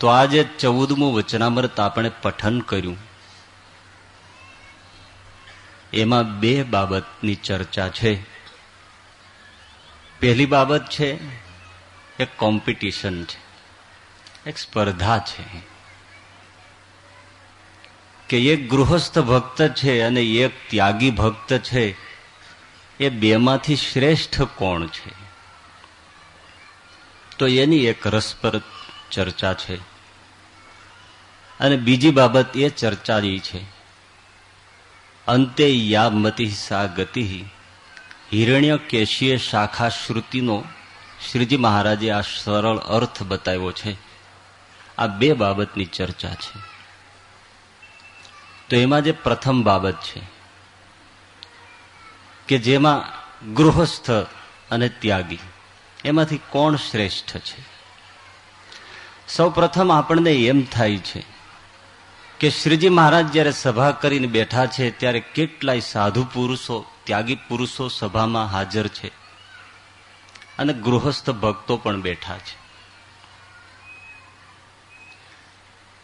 તો આજે ચૌદમું વચનામૃત આપણે પઠન કર્યું. એમાં બે બાબતની ચર્ચા છે. પહેલી બાબત છે, એક કોમ્પિટિશન છે, એક સ્પર્ધા છે. કે એક ગૃહસ્થ ભક્ત છે અને એક ત્યાગી ભક્ત છે, એ બેમાંથી શ્રેષ્ઠ કોણ છે? તો એની એક રસપ્રદ ચર્ચા છે. અને બીજી બાબત એ ચર્ચા છે. અંતે યામતી સા ગતિ હિરણ્ય કેશીય શાખા શ્રુતિનો શ્રીજી મહારાજે આ સરળ અર્થ બતાવ્યો છે. આ બે બાબતની ચર્ચા છે. તો એમાં જે પ્રથમ બાબત છે કે જેમાં ગૃહસ્થ અને ત્યાગી એમાંથી કોણ શ્રેષ્ઠ છે? સૌ પ્રથમ આપણને એમ થાય છે કે શ્રીજી મહારાજ જયારે સભા કરીને બેઠા છે, ત્યારે કેટલાય સાધુ પુરુષો, ત્યાગી પુરુષો સભામાં હાજર છે અને ગૃહસ્થ ભક્તો પણ બેઠા છે.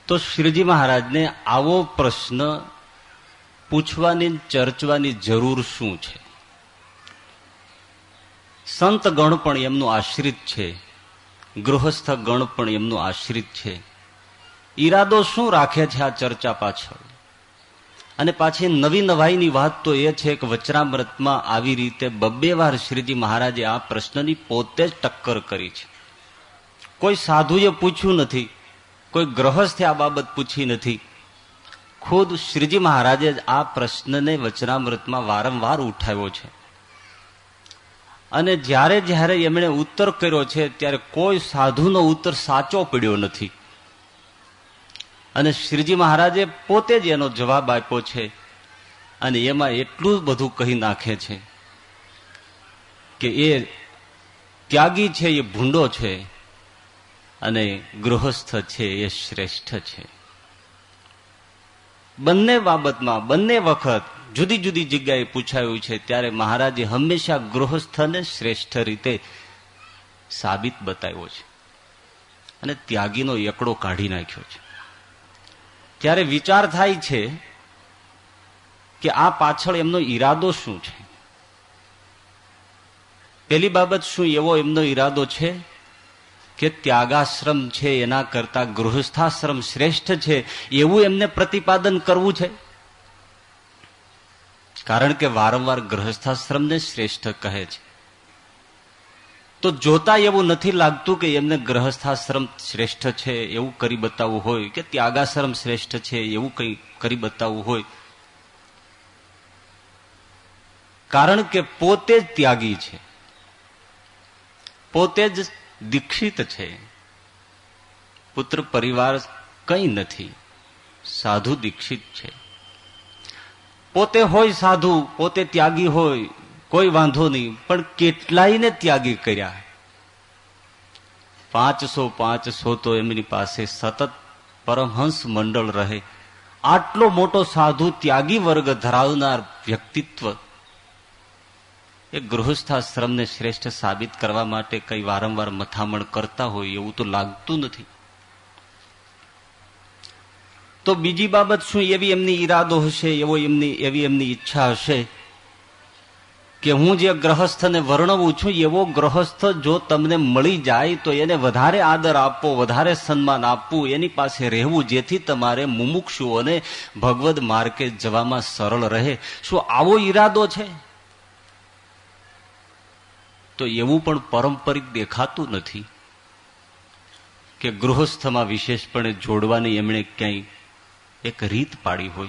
તો શ્રીજી મહારાજને આવો પ્રશ્ન પૂછવાની ચર્ચવાની જરૂર શું છે? સંત ગણ પણ એમનું આશ્રિત છે. ગૃહસ્થ ગણ પણ એમનું આશ્રિત છે. ઈરાદો શું રાખે છે આ ચર્ચા પાછળ? અને પાછી નવી નવાઈની વાત તો એ છે કે વચરામૃતમાં આવી રીતે બબ્બે વાર શ્રીજી મહારાજે આ પ્રશ્નની પોતે જ ટક્કર કરી છે. કોઈ સાધુએ પૂછ્યું નથી, કોઈ ગ્રહસ્થે આ બાબત પૂછી નથી. ખુદ શ્રીજી મહારાજે આ પ્રશ્નને વચનામૃતમાં વારંવાર ઉઠાવ્યો છે. અને જ્યારે જ્યારે એમણે ઉત્તર કર્યો છે, ત્યારે કોઈ સાધુનો ઉત્તર સાચો પડ્યો નથી. અને શ્રીજી મહારાજે પોતે જ એનો જવાબ આપ્યો છે અને એમાં એટલું બધું કહી નાખે છે કે એ ત્યાગી છે, એ ભૂંડો છે અને ગૃહસ્થ છે, એ શ્રેષ્ઠ છે. બંને બાબતમાં, બંને વખત જુદી જુદી જગ્યાએ પૂછાયું છે, ત્યારે મહારાજે હંમેશા ગૃહસ્થને શ્રેષ્ઠ રીતે સાબિત બતાવ્યો છે અને ત્યાગીનો એકડો કાઢી નાખ્યો છે. ત્યારે વિચાર થાય છે કે આ પાછળ એમનો ઈરાદો શું છે? પેલી બાબત શું એવો એમનો ઈરાદો છે કે ત્યાગાશ્રમ છે, એના કરતા ગૃહસ્થાશ્રમ શ્રેષ્ઠ છે, એવું એમને પ્રતિપાદન કરવું છે? કારણ કે વારંવાર ગ્રહસ્થાશ્રમને શ્રેષ્ઠ કહે છે. તો જોતા એવું નથી લાગતું કે એમને ગ્રહસ્થાશ્રમ શ્રેષ્ઠ છે, એવું કરી બતાવવું હોય, કે ત્યાગાશ્રમ શ્રેષ્ઠ છે, એવું કંઈ કરી બતાવવું હોય. કારણ કે પોતે જ ત્યાગી છે. પોતે જ દીક્ષિત છે. પુત્ર પરિવાર કંઈ નથી. સાધુ દીક્ષિત છે. પોતે હોય સાધુ, પોતે ત્યાગી હોય, કોઈ વાંધો નહીં, પણ કેટલાયને ત્યાગી કર્યા? પાંચસો પાંચસો તો એમની પાસે સતત પરમહંસ મંડળ રહે. આટલો મોટો સાધુ ત્યાગી વર્ગ ધરાવનાર વ્યક્તિત્વ એ ગૃહસ્થાશ્રમને શ્રેષ્ઠ સાબિત કરવા માટે કઈ વારંવાર મથામણ કરતા હોય એવું તો લાગતું નથી. તો બીજી બાબત શું, એવી એમની ઈરાદો હશે, એવો એમની, એવી એમની ઈચ્છા હશે? કે હું જે ગ્રહસ્થને વર્ણવું છું, એવો ગ્રહસ્થ જો તમને મળી જાય, તો એને વધારે આદર આપવો વધારે સન્માન આપવું એની પાસે રહેવું જેથી તમારે મુમુક્ષુઓને ભગવદ માર્ગે જવામાં સરળ રહે. શું આવો ઈરાદો છે? તો એવું પણ પારંપરિક દેખાતું નથી કે ગૃહસ્થમાં વિશેષપણે જોડવાની એમણે ક્યાંય એક રીત પાડી હોય.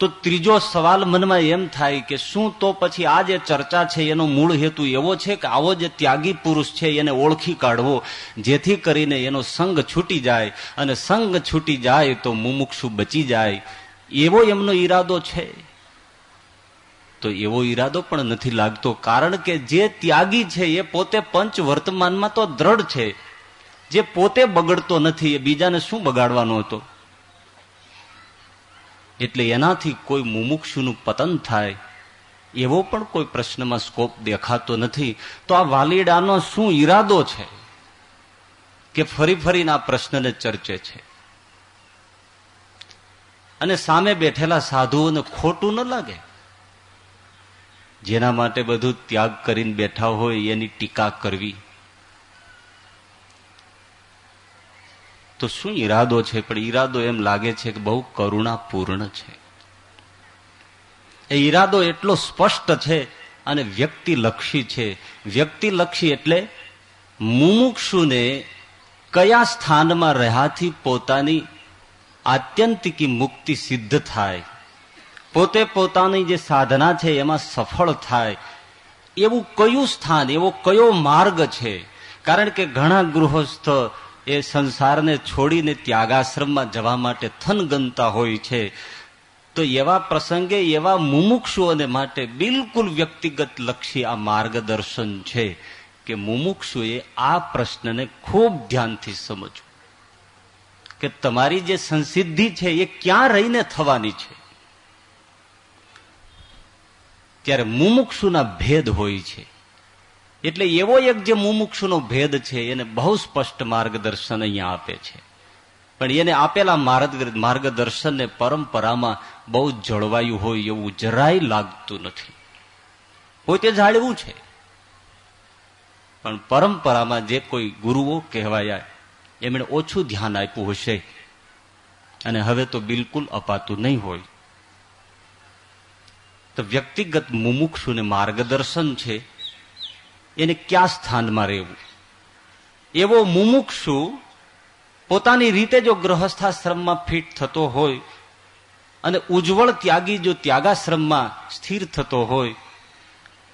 તો ત્રીજો સવાલ મનમાં એમ થાય કે શું તો પછી આ જે ચર્ચા છે એનો મૂળ હેતુ એવો છે કે આવો જે ત્યાગી પુરુષ છે એને ઓળખી કાઢવો, જેથી કરીને એનો સંગ છૂટી જાય અને સંગ છૂટી જાય તો મુમુક્ષુ બચી જાય. એવો એમનો ઈરાદો છે. તો એવો ઈરાદો પણ નથી લાગતો, કારણ કે જે ત્યાગી છે એ પોતે પંચ વર્તમાનમાં તો દ્રઢ છે. જે પોતે બગડતો નથી, એ બીજાને શું બગાડવાનો હતો? એટલે એનાથી કોઈ મુમુક્ષુનું પતન થાય, એવો પણ કોઈ પ્રશ્નમાં સ્કોપ દેખાતો નથી. તો આ વાલીડાનો શું ઈરાદો છે કે ફરી ફરીને આ પ્રશ્નને ચર્ચે છે? અને સામે બેઠેલા સાધુઓને ખોટું ન લાગે? જેના માટે બધું ત્યાગ કરીને બેઠા હોય એની ટીકા કરવી. તો શું ઈરાદો છે? પણ ઈરાદો એમ લાગે છે કે બહુ કરુણાપૂર્ણ છે. એ ઈરાદો એટલો સ્પષ્ટ છે અને વ્યક્તિલક્ષી છે. વ્યક્તિલક્ષી એટલે મુમુક્ષુને કયા સ્થાનમાં રહ્યાથી પોતાની આત્યંતિકી મુક્તિ સિદ્ધ થાય? પોતે પોતાની જે સાધના છે એમાં સફળ થાય? એવું કયું સ્થાન, એવો કયો માર્ગ છે? કારણ કે ઘણા ગૃહસ્થ એ સંસારને છોડીને ત્યાગાશ્રમમાં જવા માટે થનગનતા હોય છે. તો એવા પ્રસંગે એવા મુમુક્ષુઓને માટે બિલકુલ વ્યક્તિગત લક્ષી આ માર્ગદર્શન છે કે મુમુક્ષુએ આ પ્રશ્નને ખૂબ ધ્યાનથી સમજવું. કે તમારી જે સંસિદ્ધિ છે એ ક્યાં રહીને થવાની છે? ત્યારે મુમુક્ષુના ભેદ હોય છે. એટલે એવો એક જે મુમુક્ષુનો ભેદ છે, એને બહુ સ્પષ્ટ માર્ગદર્શન અહીંયા આપે છે. પણ એને આપેલા માર્ગદર્શનને પરંપરામાં બહુ જળવાયું હોય એવું જરાય લાગતું નથી. પોતે જાળવું છે. પણ પરંપરામાં જે કોઈ ગુરુઓ કહેવાયા, એમણે ઓછું ધ્યાન આપ્યું હશે. અને હવે તો બિલકુલ અપાતું નહીં હોય. તો વ્યક્તિગત મુમુક્ષુને માર્ગદર્શન છે એને ક્યાં સ્થાનમાં રહેવું? એવો મુમુક્ષુ પોતાની રીતે જો ગ્રહસ્થાશ્રમમાં ફિટ થતો હોય અને ઉજ્જવળ ત્યાગી જો ત્યાગાશ્રમમાં સ્થિર થતો હોય,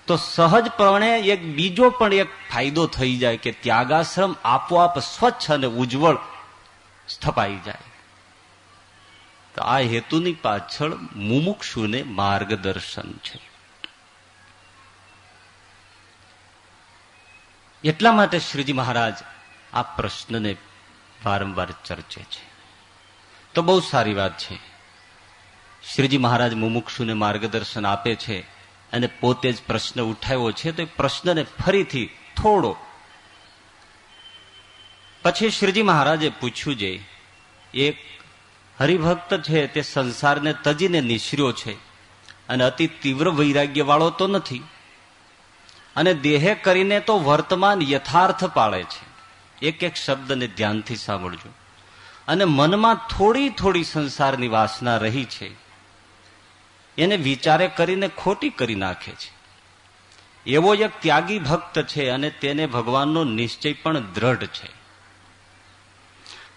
તો સહજપણે એક બીજો પણ એક ફાયદો થઈ જાય કે ત્યાગાશ્રમ આપોઆપ સ્વચ્છ અને ઉજ્જવળ સ્થપાઈ જાય. તો આ હેતુની પાછળ મુમુક્ષુને માર્ગદર્શન છે. એટલા માટે શ્રીજી મહારાજ આ પ્રશ્નને વારંવાર ચર્ચે છે. તો બહુ સારી વાત છે. શ્રીજી મહારાજ મુમુક્ષુને માર્ગદર્શન આપે છે અને પોતે જ પ્રશ્ન ઉઠાવ્યો છે તો એ પ્રશ્નને ફરીથી થોડો. પછી શ્રીજી મહારાજે પૂછ્યું છે એક હરિભક્ત છે તે સંસારને તજીને નિશર્યો છે અને અતિ તીવ્ર વૈરાગ્ય વાળો તો નથી. અને દેહે કરીને તો વર્તમાન યથાર્થ પાળે છે. એક એક શબ્દને ધ્યાનથી સાંભળજો. અને મનમાં થોડી થોડી સંસારની વાસના રહી છે. એને વિચારે કરીને ખોટી કરી નાખે છે. એવો એક ત્યાગી ભક્ત છે અને તેને ભગવાનનો નિશ્ચય પણ દ્રઢ છે.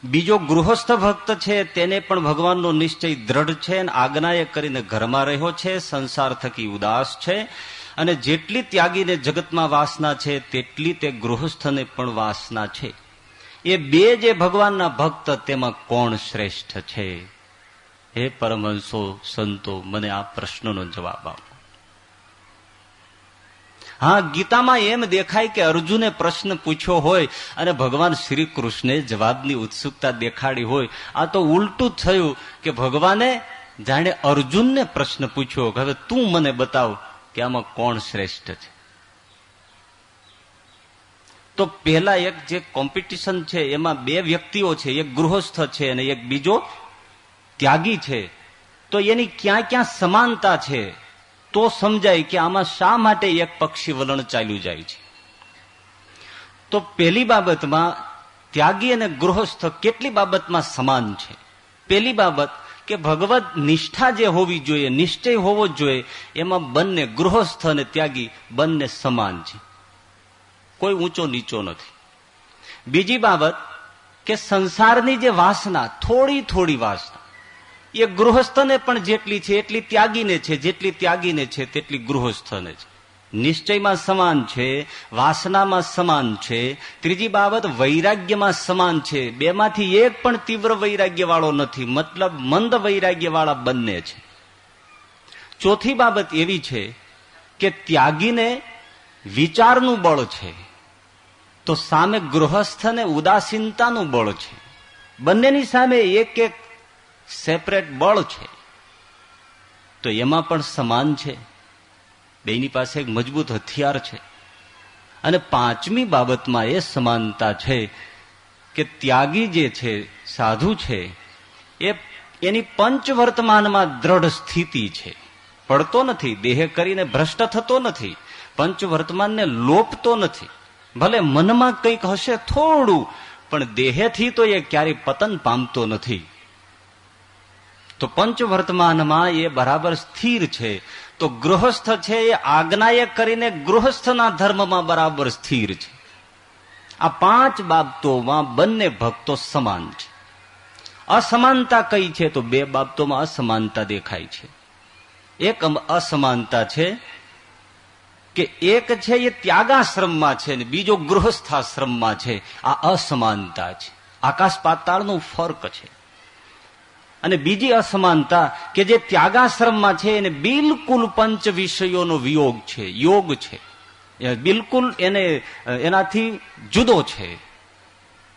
બીજો ગૃહસ્થ ભક્ત છે, તેને પણ ભગવાનનો નિશ્ચય દ્રઢ છે અને આજ્ઞાએ કરીને ઘરમાં રહ્યો છે સંસાર થકી ઉદાસ છે અને જેટલી ત્યાગીને જગતમાં વાસના છે, તેટલી તે ગૃહસ્થને પણ વાસના છે. એ બે જે ભગવાનના ભક્ત, તેમાં કોણ શ્રેષ્ઠ છે? હે પરમહંસો, સંતો, મને આ પ્રશ્નનો જવાબ આપો. હા, ગીતામાં એમ દેખાય કે અર્જુને પ્રશ્ન પૂછ્યો હોય અને ભગવાન શ્રી કૃષ્ણે જવાબની ઉત્સુકતા દેખાડી હોય. આ તો ઉલટું થયું કે ભગવાને જાણે અર્જુનને પ્રશ્ન પૂછ્યો હવે તું મને બતાવ કે આમાં કોણ શ્રેષ્ઠ છે? તો પહેલા એક જે કોમ્પિટિશન છે, એમાં બે વ્યક્તિઓ છે, એક ગૃહસ્થ છે અને એક બીજો ત્યાગી છે. તો એની ક્યાં ક્યાં સમાનતા છે? તો સમજાય કે આમાં શા માટે એક પક્ષી વલણ ચાલ્યું જાય છે? તો પહેલી બાબતમાં ત્યાગી અને ગૃહસ્થ કેટલી બાબતમાં સમાન છે? પહેલી બાબત કે ભગવત નિષ્ઠા જે હોવી જોઈએ, નિશ્ચય હોવો જોઈએ, એમાં બંને ગૃહસ્થ અને ત્યાગી બંને સમાન છે. કોઈ ઊંચો નીચો નથી. બીજી બાબત કે સંસારની જે વાસના, થોડી થોડી વાસના, એ ગૃહસ્થને પણ જેટલી છે, એટલી ત્યાગીને છે, જેટલી ત્યાગીને છે, તેટલી ગૃહસ્થને છે. નિશ્ચયમાં સમાન છે, વાસનામાં સમાન છે, ત્રીજી બાબત વૈરાગ્યમાં સમાન છે. બેમાંથી એક પણ તીવ્ર વૈરાગ્ય વાળો નથી, મતલબ મંદ વૈરાગ્ય વાળા બંને છે. ચોથી બાબત એવી છે કે ત્યાગીને વિચારનું બળ છે. તો સામે ગૃહસ્થને ઉદાસીનતાનું બળ છે. બંનેની સામે એક એક સેપરેટ બળ છે. તો એમાં પણ સમાન છે. બેની પાસે એક મજબૂત હથિયાર છે. અને પાંચમી બાબતમાં એ સમાનતા છે કે ત્યાગી જે છે, સાધુ છે, એ એની પંચ વર્તમાનમાં દ્રઢ સ્થિતિ છે. પડતો નથી, દેહ કરીને ભ્રષ્ટ થતો નથી પંચ વર્તમાનને લોપતો નથી. ભલે મનમાં કંઈક હશે થોડું, પણ દેહેથી તો એ ક્યારેય પતન પામતો નથી. તો પંચ વર્તમાનમાં એ બરાબર સ્થિર છે. તો ગૃહસ્થ છે એ આજ્ઞાએ કરીને ગૃહસ્થના ધર્મમાં બરાબર સ્થિર છે. આ પાંચ બાબતોમાં બંને ભક્તો સમાન છે. અસમાનતા કઈ છે તો બે બાબતોમાં અસમાનતા દેખાય છે. એક અસમાનતા છે કે એક છે એ ત્યાગાશ્રમમાં છે ને બીજો ગૃહસ્થાશ્રમમાં છે. આ અસમાનતા છે. આકાશ પાતાળનો ફર્ક છે. અને બીજી અસમાનતા કે જે ત્યાગાશ્રમમાં છે એને બિલકુલ પંચ વિષયોનો વિયોગ છે, યોગ છે. બિલકુલ એને, એનાથી જુદો છે,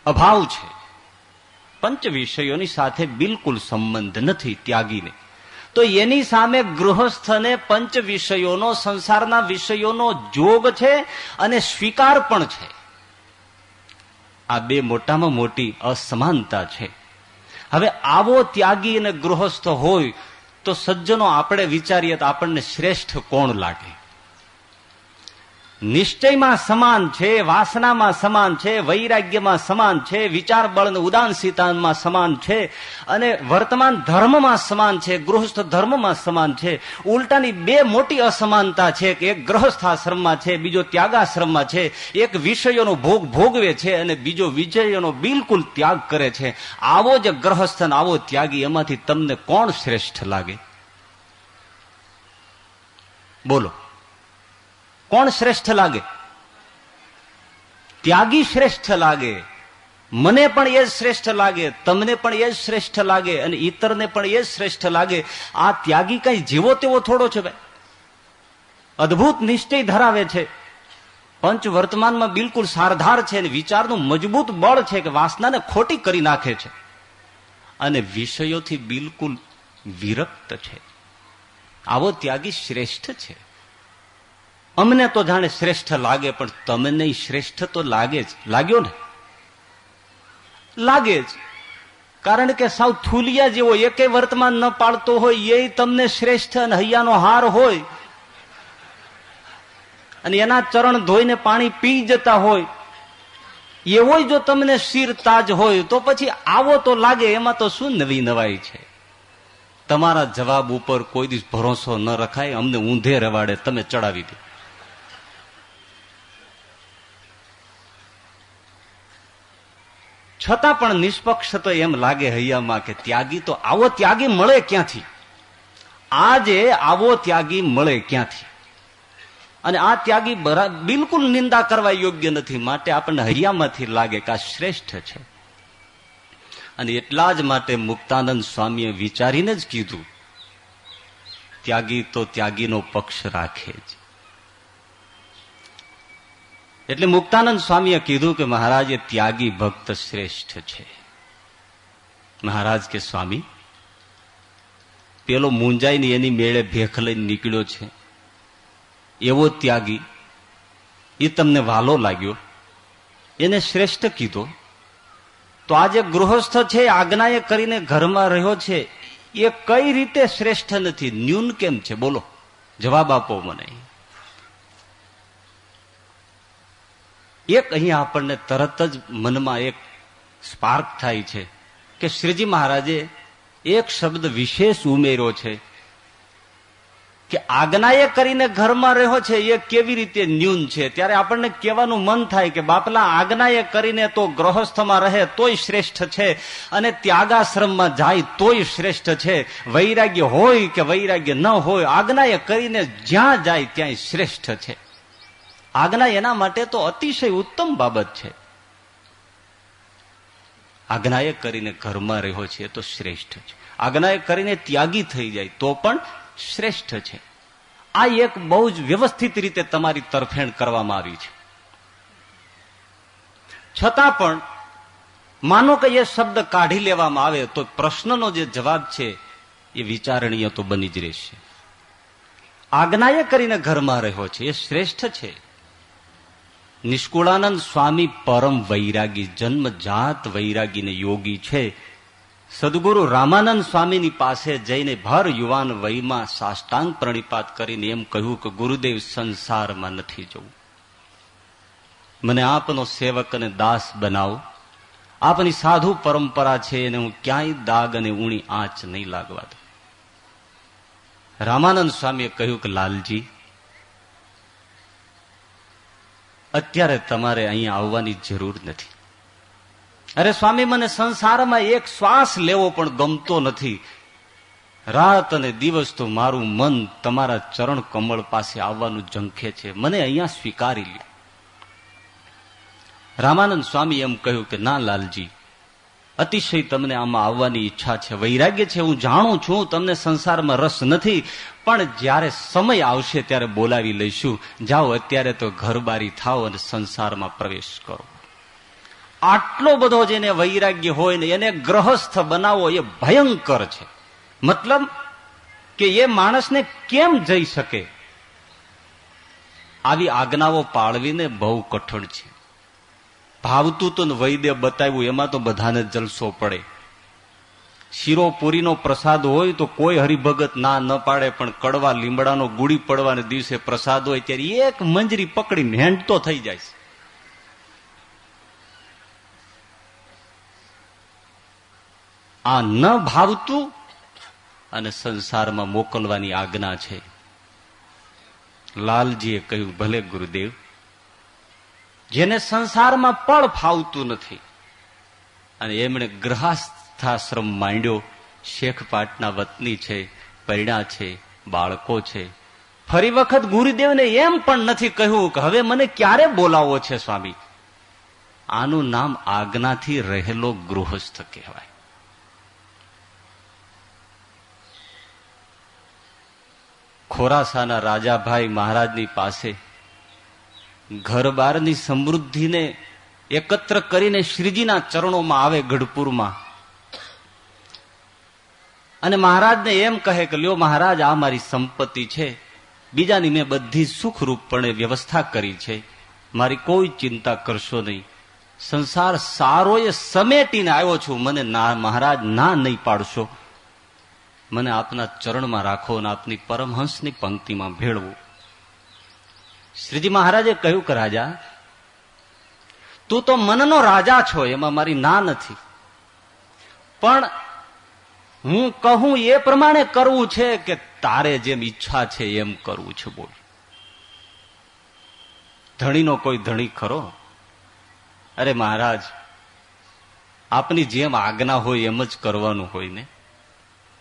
અભાવ છે. પંચ વિષયોની સાથે બિલકુલ સંબંધ નથી ત્યાગીને. તો એની સામે ગૃહસ્થને પંચ વિષયોનો સંસારના વિષયોનો જોગ છે અને સ્વીકાર પણ છે. આ બે મોટામાં મોટી અસમાનતા છે. હવે આવો ત્યાગી અને ગૃહસ્થ હોય, તો સજ્જનો આપણે વિચારીએ તો આપણને શ્રેષ્ઠ કોણ લાગે? નિશ્ચયમાં સમાન છે, વાસનામાં સમાન છે, વૈરાગ્યમાં સમાન છે વિચાર બળ ઉદાનસીતામાં સમાન છે અને વર્તમાન ધર્મમાં સમાન છે, ગૃહસ્થ ધર્મમાં સમાન છે. ઉલટાની બે મોટી અસમાનતા છે કે એક ગ્રહસ્થાશ્રમમાં છે, બીજો ત્યાગાશ્રમમાં છે. એક વિષયોનો ભોગ ભોગવે છે અને બીજો વિજયોનો બિલકુલ ત્યાગ કરે છે. આવો જ ગ્રહસ્થ આવો ત્યાગી, એમાંથી તમને કોણ શ્રેષ્ઠ લાગે? બોલો. કોણ શ્રેષ્ઠ લાગે? ત્યાગી શ્રેષ્ઠ લાગે. મને પણ એ જ શ્રેષ્ઠ લાગે, તમને પણ એ જ શ્રેષ્ઠ લાગે અને ઈતરને પણ એ જ શ્રેષ્ઠ લાગે. આ ત્યાગી કઈ જેવો તેવો થોડો છે ભાઈ. અદભુત નિશ્ચય ધરાવે છે. પંચ વર્તમાનમાં બિલકુલ સારધાર છે અને વિચારનું મજબૂત બળ છે કે વાસનાને ખોટી કરી નાખે છે. અને વિષયોથી બિલકુલ વિરક્ત છે. આવો ત્યાગી શ્રેષ્ઠ છે. અમને તો જાણે શ્રેષ્ઠ લાગે, પણ તમને શ્રેષ્ઠ તો લાગે જ. લાગ્યો ને? લાગે જ. કારણ કે સાવ થુલિયા જેવો એકે વર્તમાન ન પાડતો હોય, એ તમને શ્રેષ્ઠ અને હૈયાનો હાર હોય. અને એના ચરણ ધોઈને પાણી પી જતા હોય. એવો જો તમને શિર તાજ હોય, તો પછી આવો તો લાગે, એમાં તો શું નવી નવાઈ છે? તમારા જવાબ ઉપર કોઈ દિવસ ભરોસો ન રખાય, અમને ઊંધે રવાડે તમે ચડાવી દો. છતાં પણ નિષ્પક્ષ તો એમ લાગે હૈયામાં કે ત્યાગી તો આવો ત્યાગી મળે ક્યાંથી? આજે આવો ત્યાગી મળે ક્યાંથી? અને આ ત્યાગી બિલકુલ નિંદા કરવા યોગ્ય નથી. માટે આપણને હૈયામાંથી લાગે કે આ શ્રેષ્ઠ છે. અને એટલા જ માટે મુક્તાનંદ સ્વામીએ વિચારીને જ કીધું, ત્યાગી તો ત્યાગીનો પક્ષ રાખે જ. એટલે મુક્તાનંદ સ્વામીએ કીધું કે મહારાજ એ ત્યાગી ભક્ત શ્રેષ્ઠ છે. મહારાજ કે, સ્વામી, પેલો મુંજાઈને એની મેળે ભેખ લઈને નીકળ્યો છે. એવો ત્યાગી, એ તમને વાલો લાગ્યો. એને શ્રેષ્ઠ કીધો. તો આ જે ગૃહસ્થ છે, આજ્ઞાએ કરીને ઘરમાં રહ્યો છે. એ કઈ રીતે શ્રેષ્ઠ નથી? ન્યૂન કેમ છે? બોલો. જવાબ આપો મને. એક અહીંયા આપણને તરત જ મનમાં એક સ્પાર્ક થાય છે કે શ્રીજી મહારાજે એક શબ્દ વિશેષ ઉમેર્યો છે કે આજ્ઞાએ કરીને ઘરમાં રહ્યો છે એ કેવી રીતે ન્યૂન છે? ત્યારે આપણને કહેવાનું મન થાય કે બાપલા, આજ્ઞાએ કરીને તો ગ્રહસ્થમાં રહે તોય શ્રેષ્ઠ છે અને ત્યાગાશ્રમમાં જાય તોય શ્રેષ્ઠ છે. વૈરાગ્ય હોય કે વૈરાગ્ય ન હોય, આજ્ઞાએ કરીને જ્યાં જાય ત્યાં શ્રેષ્ઠ છે. આજ્ઞા એના માટે તો અતિશય ઉત્તમ બાબત છે. આજ્ઞાએ કરીને ઘરમાં રહ્યો છે તો શ્રેષ્ઠ છે. આજ્ઞાએ કરીને ત્યાગી થઈ જાય તો પણ શ્રેષ્ઠ છે. આ એક બહુ જ વ્યવસ્થિત રીતે તમારી તરફેણ કરવામાં આવી છે. છતાં પણ માનો કે એ શબ્દ કાઢી લેવામાં આવે તો પ્રશ્નનો જે જવાબ છે એ વિચારણીય તો બની જ રહેશે. આજ્ઞાએ કરીને ઘરમાં રહ્યો છે એ શ્રેષ્ઠ છે. નિષ્કુળાનંદ સ્વામી પરમ વૈરાગી, જન્મજાત વૈરાગીને યોગી છે. સદગુરુ રામાનંદ સ્વામીની પાસે જઈને ભર યુવાન વયમાં સાષ્ટાંગ પ્રણિપાત કરીને એમ કહ્યું કે, ગુરુદેવ, સંસારમાં નથી જવું. મને આપનો સેવક અને દાસ બનાવો. આપની સાધુ પરંપરા છે એને હું ક્યાંય દાગ અને ઊણી આંચ નહીં લાગવા દઉં. રામાનંદ સ્વામીએ કહ્યું કે, લાલજી અત્યારે તમારે અહીંયા આવવાની જરૂર નથી. અરે સ્વામી, મને સંસારમાં એક શ્વાસ લેવો પણ ગમતો નથી. રાત અને દિવસ તો મારું મન તમારા ચરણ કમળ પાસે આવવાનું ઝંખે છે. મને અહીંયા સ્વીકારી લે રામાનંદ સ્વામી એમ કહ્યું કે, ના લાલજી અતિશય તમને આમાં આવવાની ઈચ્છા છે. વૈરાગ્ય છે હું જાણું છું, તમને સંસારમાં રસ નથી, પણ જ્યારે સમય આવશે ત્યારે બોલાવી લઈશું. જાઓ અત્યારે તો ઘરબારી થાવ અને સંસારમાં પ્રવેશ કરો. આટલો બધો જેને વૈરાગ્ય હોય ને એને ગ્રહસ્થ બનાવવો એ ભયંકર છે. મતલબ કે એ માણસને કેમ જઈ શકે? આવી આજ્ઞાઓ પાળવીને બહુ કઠણ છે. ભાવતું તો વૈદ્ય બતાવ્યું, એમાં તો બધાને જલસો પડે. શિરોપુરીનો પ્રસાદ હોય તો કોઈ હરિભગત ના ન પાડે, પણ કડવા લીમડાનો ગુડી પડવાને દિવસે પ્રસાદ હોય ત્યારે એક મંજરી પકડીને હેન્ડ તો થઈ જાય આ ન ભાવતું અને સંસારમાં મોકલવાની આજ્ઞા છે. લાલજીએ કહ્યું, ભલે ગુરુદેવ જેને સંસારમાં પણ ફાવતું નથી. અને એમણે ગ્રહાસ્થાશ્રમ માંડ્યો. શેખ પાટના વતની છે, પરિણા છે, બાળકો છે. ફરી વખત ગુરુદેવને એમ પણ નથી કહ્યું કે હવે મને ક્યારે બોલાવો છે સ્વામી? આનું નામ આજ્ઞાથી રહેલો ગૃહસ્થ કહેવાય. ખોરાસાના રાજાભાઈ મહારાજની પાસે ઘરબારની સમૃદ્ધિને એકત્ર કરીને શ્રીજીના ચરણોમાં આવે ગઢપુરમાં. અને મહારાજને એમ કહે કે, લ્યો મહારાજ, આ મારી સંપત્તિ છે. બીજાની મેં બધી સુખરૂપપણે વ્યવસ્થા કરી છે. મારી કોઈ ચિંતા કરશો નહીં. સંસાર સારો એ સમેટીને આવ્યો છું. મને ના, મહારાજ, ના નહીં પાડશો. મને આપના ચરણમાં રાખો અને આપની પરમહંસની પંક્તિમાં ભેળવું. શ્રીજી મહારાજે કહ્યું કે, રાજા, તું તો મનનો રાજા છો, એમાં મારી ના નથી. પણ હું કહું એ પ્રમાણે કરવું છે કે તારે જેમ ઈચ્છા છે એમ કરવું છે, બોલ. ધણીનો કોઈ ધણી ખરો? અરે મહારાજ, આપની જેમ આજ્ઞા હોય એમ જ કરવાનું હોય ને?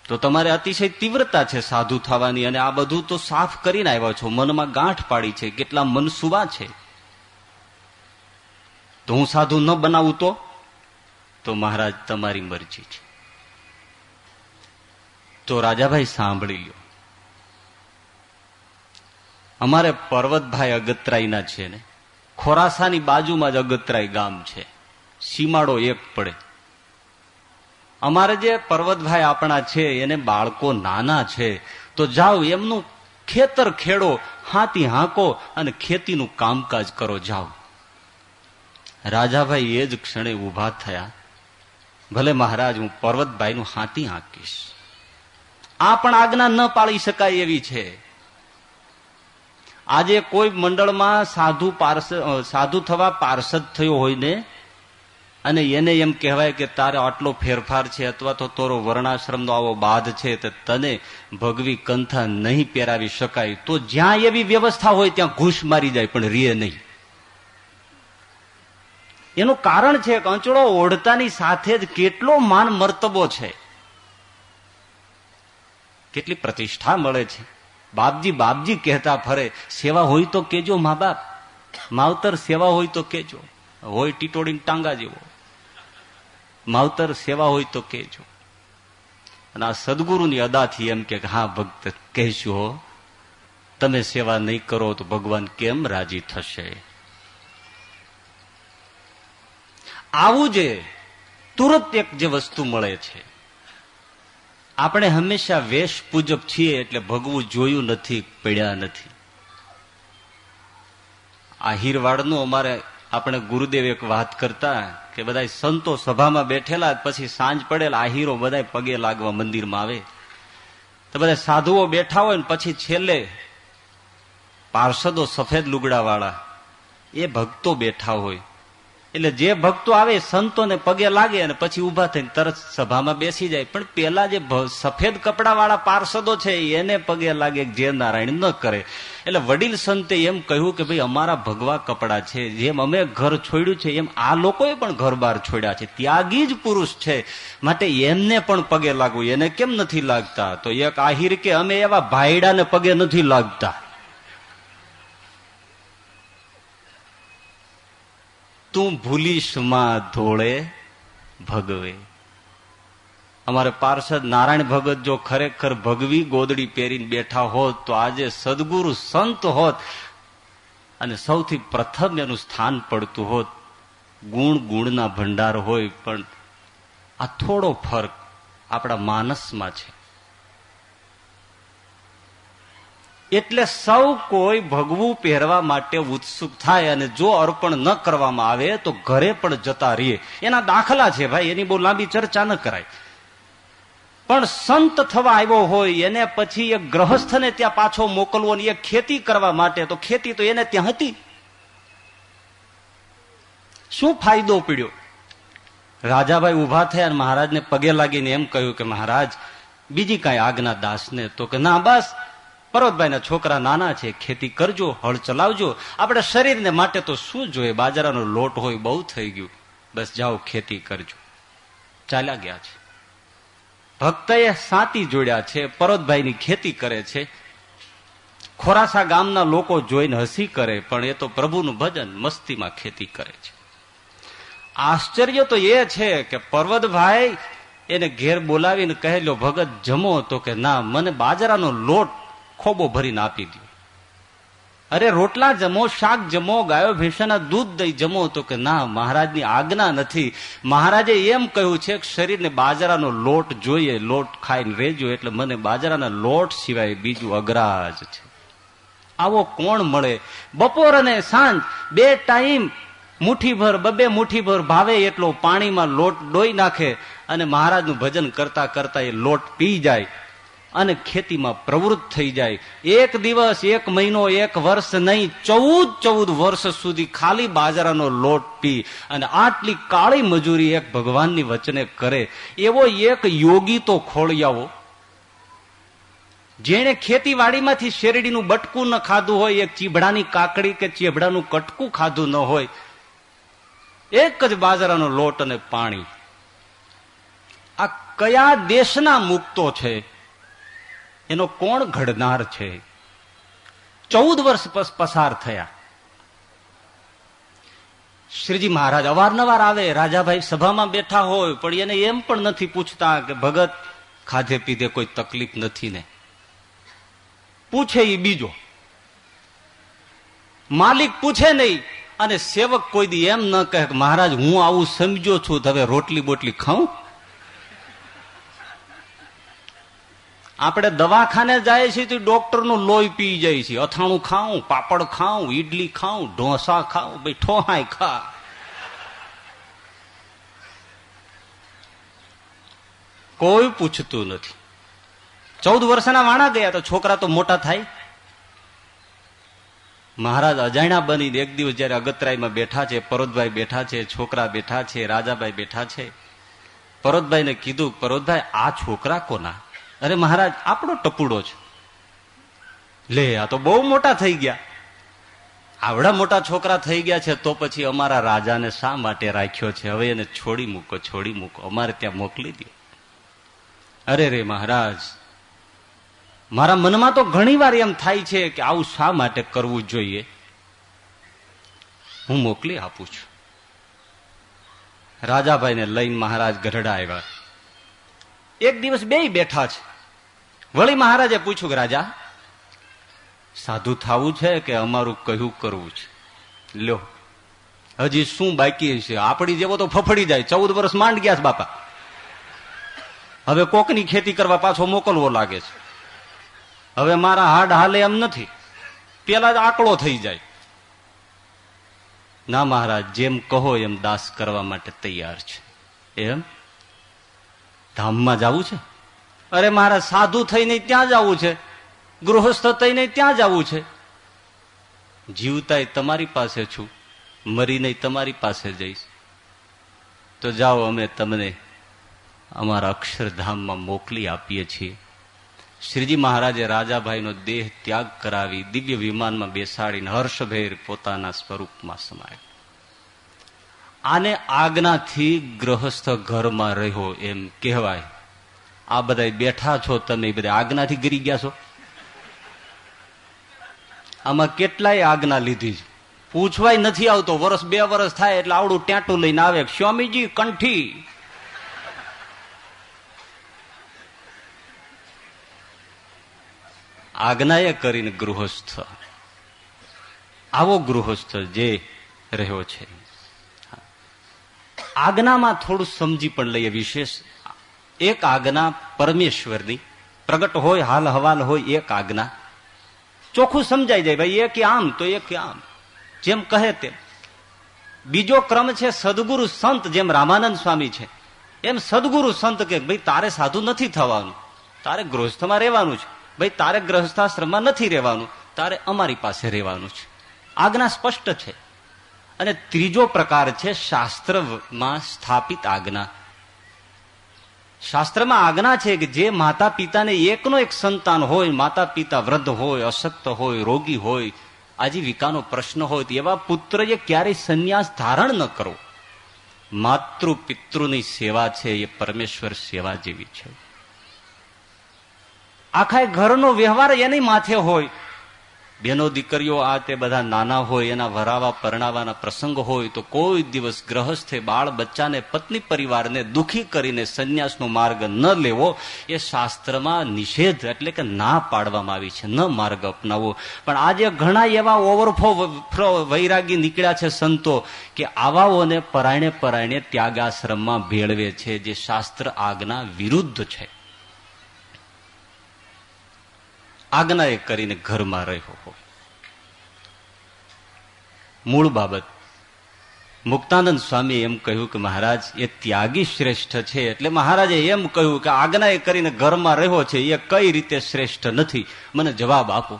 તો તમારે અતિશય તીવ્રતા છે સાધુ થવાની અને આ બધું તો સાફ કરીને આવ્યા છો. મનમાં ગાંઠ પાડી છે. કેટલા મનસુવા છે. તો હું સાધુ ન બનાવું તો? તો મહારાજ, તમારી મરજી છે. તો રાજાભાઈ સાંભળી લ્યો અમારે પર્વતભાઈ અગતરાયના છે ને. ખોરાસાની બાજુમાં જ અગતરાય ગામ છે. સીમાડો એક પડે. અમારે જે પર્વતભાઈ આપણા છે, એને બાળકો નાના છે, તો જાઓ, એમનું ખેતર ખેડો, હાથી હાંકો અને ખેતીનું કામકાજ કરો, જાઓ. રાજાભાઈ એ જ ક્ષણે ઊભા થયા. ભલે મહારાજ, હું પર્વતભાઈનું હાથી હાંકીશ. આ પણ આજ્ઞા ન પાળી શકાય એવી છે. આજે કોઈ મંડળમાં સાધુ પાર્ષદ સાધુ થવા પાર્ષદ થયો હોય ને અને એને એમ કહેવાય કે તારે આટલો ફેરફાર છે અથવા તો તોરો વર્ણાશ્રમનો આવો બાધ છે તો તને ભગવી કંથા નહીં પહેરાવી શકાય. તો જ્યાં એવી વ્યવસ્થા હોય ત્યાં ઘૂસ મારી જાય, પણ રીએ નહીં. એનું કારણ છે કે ઓઢતાની સાથે જ કેટલો માન મર્તબો છે. કેટલી પ્રતિષ્ઠા મળે છે. બાપજી બાપજી કહેતા ફરે, સેવા હોય તો કેજો મા બાપ. માવતર સેવા હોય તો કેજો. હોય ટીટોડીને ટાંગા જેવો. માવતર સેવા હોય તો કેજો અને આ સદગુરુની અદાથી એમ કે, હા, ભક્ત, કહેજો. તમે સેવા નહીં કરો તો ભગવાન કેમ રાજી થશે? આવું જે તુરત એક જે વસ્તુ મળે છે. આપણે હંમેશા વેશ પૂજક છીએ એટલે ભગવું જોયું નથી, પડ્યા નથી. આ હીરવાડનું અમારે, આપણે ગુરુદેવ એક વાત કરતા કે બધા સંતો સભામાં બેઠેલા પછી સાંજ પડેલા આહીરો હીરો બધા પગે લાગવા મંદિરમાં આવે. તો બધા સાધુઓ બેઠા હોય ને પછી છેલ્લે પાર્ષદો સફેદ લુગડા વાળા એ ભક્તો બેઠા હોય. એટલે જે ભક્તો આવે સંતોને પગે લાગે અને પછી ઊભા થઈને તરત સભામાં બેસી જાય. પણ પેલા જે સફેદ કપડા વાળા પાર્ષદો છે, એને પગે લાગે જે નારાયણ ન કરે. એટલે વડીલ સંતે એમ કહ્યું કે ભાઈ, અમારા ભગવા કપડા છે. જેમ અમે ઘર છોડ્યું છે, એમ આ લોકોએ પણ ઘર બહાર છોડ્યા છે. ત્યાગી જ પુરુષ છે. માટે એમને પણ પગે લાગવું. એને કેમ નથી લાગતા? તો એક આહિર કે અમે એવા ભાઈડાને પગે નથી લાગતા. તું ભૂલીશમાં ધોળે ભગવે. અમારે પાર્ષદ નારાયણ ભગત જો ખરેખર ભગવી ગોદડી પહેરીને બેઠા હોત તો આજે સદગુરુ સંત હોત અને સૌથી પ્રથમ એનું સ્થાન પડતું હોત. ગુણ ગુણના ભંડાર હોય પણ આ થોડો ફરક આપણા માનસમાં છે. એટલે સૌ કોઈ ભગવું પહેરવા માટે ઉત્સુક થાય અને જો અર્પણ ન કરવામાં આવે તો ઘરે પણ જતા રહીએ. એના દાખલા છે ભાઈ, એની બહુ લાંબી ચર્ચા ન કરાય. પણ સંત થવા આવ્યો હોય, એને પછી એક ગ્રહસ્થને ત્યાં પાછો મોકલવો ને એ ખેતી કરવા માટે, તો ખેતી તો એને ત્યાં હતી. શું ફાયદો પીડ્યો? રાજાભાઈ ઊભા થયા મહારાજને પગે લાગીને એમ કહ્યું કે મહારાજ, બીજી કઈ આજ્ઞા દાસને તો કે ના, બસ પર્વતભાઈના છોકરા નાના છે, ખેતી કરજો, હળ ચલાવજો. આપણે શરીરને માટે તો શું જોઈએ? બાજરાનો લોટ હોય, બહુ થઈ ગયું. બસ જાઓ, ખેતી કરજો. ચાલ્યા ગયા છે. ભક્તએ સાતી જોડ્યા છે, પર્વતભાઈની ખેતી કરે છે. ખોરાસા ગામના લોકો જોઈને હસી કરે, પણ એ તો પ્રભુનું ભજન મસ્તીમાં ખેતી કરે છે. આશ્ચર્ય તો એ છે કે પર્વતભાઈ એને ઘેર બોલાવીને કહેલો, ભગત, જમો. તો કે, ના, મને બાજરાનો લોટ ખોબો ભરીને આપી દો. અરે રોટલા જમો, શાક જમો, ગાયો, ભેંસાના દૂધ દઈ જમો તો કે ના, મહારાજની આજ્ઞા નથી. મહારાજે એમ કહ્યું છે કે શરીરને બાજરાનો લોટ જોઈએ, લોટ ખાઈને રેજો એટલે મને બાજરાના લોટ સિવાય બીજું અગ્રાજ છે. આવો કોણ મળે? બપોર અને સાંજ બે ટાઈમ મુઠ્ઠીભર, બબે મુઠ્ઠીભર ભાવે એટલો પાણીમાં લોટ ડોઈ નાખે અને મહારાજનું ભજન કરતા કરતા એ લોટ પી જાય. અને ખેતીમાં પ્રવૃત્ત થઈ જાય. એક દિવસ, એક મહિનો, એક વર્ષ નહીં, ચૌદ ચૌદ વર્ષ સુધી ખાલી બાજરાનો લોટ પી અને આટલી કાળી મજૂરી એક ભગવાનની વચને કરે. એવો એક યોગી તો ખોળિયાવો જેણે ખેતીવાડીમાંથી શેરડીનું બટકું ન ખાધું હોય, એક ચીભડાની કાકડી કે ચીભડાનું કટકું ખાધું ન હોય, એક જ બાજરાનો લોટ અને પાણી. આ કયા દેશના મુક્તો છે? એનો કોણ ઘડનાર છે? ચૌદ વર્ષ પસાર થયા. શ્રીજી મહારાજ અવારનવાર આવે, રાજાભાઈ સભામાં બેઠા હોય, પણ એને એમ પણ નથી પૂછતા કે ભગત, ખાધે પીધે કોઈ તકલીફ નથી ને. પૂછે એ બીજો. માલિક પૂછે નહીં, અને સેવક કોઈ દી એમ ન કહે મહારાજ, હું આવું સમજો છું તમે રોટલી બોટલી ખાઉં? આપણે દવાખાને જાય છે તો ડોક્ટરનું લોહી પી જાય છે અથાણું ખાઉં, પાપડ ખાઉં, ઈડલી ખાઉં, ઢોસા ખાઉં, ભાઈ ઠોહાય ખા. કોઈ પૂછતું નથી. ચૌદ વર્ષના વાણા ગયા તો છોકરા તો મોટા થાય. મહારાજ અજાણ્યા બની એક દિવસ જયારે અગતરાયમાં બેઠા છે, પરોતભાઈ બેઠા છે, છોકરા બેઠા છે, રાજાભાઈ બેઠા છે. પરોતભાઈને કીધું, પરોતભાઈ, આ છોકરા કોના? અરે મહારાજ, આપણો ટપુડો છે. લે, આ તો બહુ મોટા થઈ ગયા. આવડા મોટા છોકરા થઈ ગયા છે, તો પછી અમારા રાજાને શા માટે રાખ્યો છે? હવે એને છોડી મૂકો છોડી મૂકો. અમારે ત્યાં મોકલી દો. અરે રે મહારાજ, મારા મનમાં તો ઘણી વાર એમ થાય છે કે આવું શા માટે કરવું જોઈએ? હું મોકલી આપું છું. રાજાભાઈને લઈને મહારાજ ગઢડા આવ્યા. એક દિવસ બે બેઠા છે. વળી મહારાજે પૂછ્યું કે, રાજા, સાધુ થવું છે કે અમારું કહ્યું કરવું છે? લ્યો, હજી શું બાકી છે? આપણી જેવો તો ફફડી જાય. ચૌદ વર્ષ માંડ ગયા છે, બાપા. હવે કોકની ખેતી કરવા પાછો મોકલવો લાગે છે. હવે મારા હાડ હાલે એમ નથી. પેલા જ આકડો થઈ જાય. ના મહારાજ, જેમ કહો એમ દાસ કરવા માટે તૈયાર છે. એમ? ધામમાં જવું છે? અરે મારા સાધુ થઈને ત્યાં જવું છે. ગૃહસ્થ થઈને ત્યાં જવું છે. જીવતા તમારી પાસે છું. મરીને તમારી પાસે જઈશ. તો જાઓ અમે તમને અમારા અક્ષરધામમાં મોકલી આપીએ છીએ. શ્રીજી મહારાજે રાજાભાઈનો દેહ ત્યાગ કરાવી, દિવ્ય વિમાનમાં બેસાડીને હર્ષભેર પોતાના સ્વરૂપમાં સમાય. આને આજ્ઞાથી ગ્રહસ્થ ઘરમાં રહ્યો એમ કહેવાય. આ બધા બેઠા છો, તમે બધા આજ્ઞાથી ગરી ગયા છો. આમાં કેટલાય આજ્ઞા લીધી છે. પૂછવાય નથી આવતો વર્ષ બે વર્ષ થાય એટલે આવડું ટેટું લઈને આવે. સ્વામીજી, કંઠી. આજ્ઞાએ કરીને ગૃહસ્થ. આવો ગૃહસ્થ જે રહ્યો છે. આજ્ઞામાં થોડું સમજી પણ લઈએ વિશેષ. એક આજ્ઞા પરમેશ્વરની. પ્રગટ હોય, હાલ હવાલ હોય એક આજ્ઞા ચોખ્ખું સમજાઈ જાય, ભાઈ, એક આમ તો એક આમ. જેમ કહે તેમ. બીજો ક્રમ છે સદગુરુ સંત, જેમ રામાનંદ સ્વામી છે. એમ સદગુરુ સંત કે, ભાઈ, તારે સાધુ નથી થવાનું. તારે ગૃહસ્થમાં રહેવાનું છે. ભાઈ, તારે ગ્રહસ્થાશ્રમમાં નથી રહેવાનું. તારે અમારી પાસે રહેવાનું છે. આજ્ઞા સ્પષ્ટ છે. અને ત્રીજો પ્રકાર છે શાસ્ત્રમાં સ્થાપિત આજ્ઞા. શાસ્ત્રમાં આજ્ઞા છે કે જે માતા પિતાને એકનો એક સંતાન હોય માતા પિતા વૃદ્ધ હોય, અશક્ત હોય, રોગી હોય આજીવિકાનો પ્રશ્ન હોય એવા પુત્રએ ક્યારેય સંન્યાસ ધારણ ન કરો. માતૃ પિતૃની સેવા છે, એ પરમેશ્વર સેવા જેવી છે. આખા ઘરનો વ્યવહાર એની માથે હોય. બેનો દીકરીઓ આ તે બધા નાના હોય, એના વરાવા પરણાવાના પ્રસંગ હોય, તો કોઈ દિવસ ગ્રહસ્થે બાળ બચ્ચાને, પત્ની પરિવારને દુખી કરીને સંન્યાસનો માર્ગ ન લેવો, એ શાસ્ત્રમાં નિષેધ એટલે કે ના પાડવામાં આવી છે. ન માર્ગ અપનાવવો. પણ આજે ઘણા એવા ઓવરફો વૈરાગી નીકળ્યા છે સંતો કે આવાઓને પરાયણે પરાયણે ત્યાગાશ્રમમાં ભેળવે છે, જે શાસ્ત્ર આજ્ઞા વિરુદ્ધ છે. આજ્ઞા એ કરીને ઘરમાં રહ્યો હોય. મૂળ બાબત, મુક્તાનંદ સ્વામી એમ કહ્યું કે મહારાજ, એ ત્યાગી શ્રેષ્ઠ છે. એટલે મહારાજે એમ કહ્યું કે આજ્ઞા એ કરીને ઘરમાં રહ્યો છે, એ કઈ રીતે શ્રેષ્ઠ નથી? મને જવાબ આપો.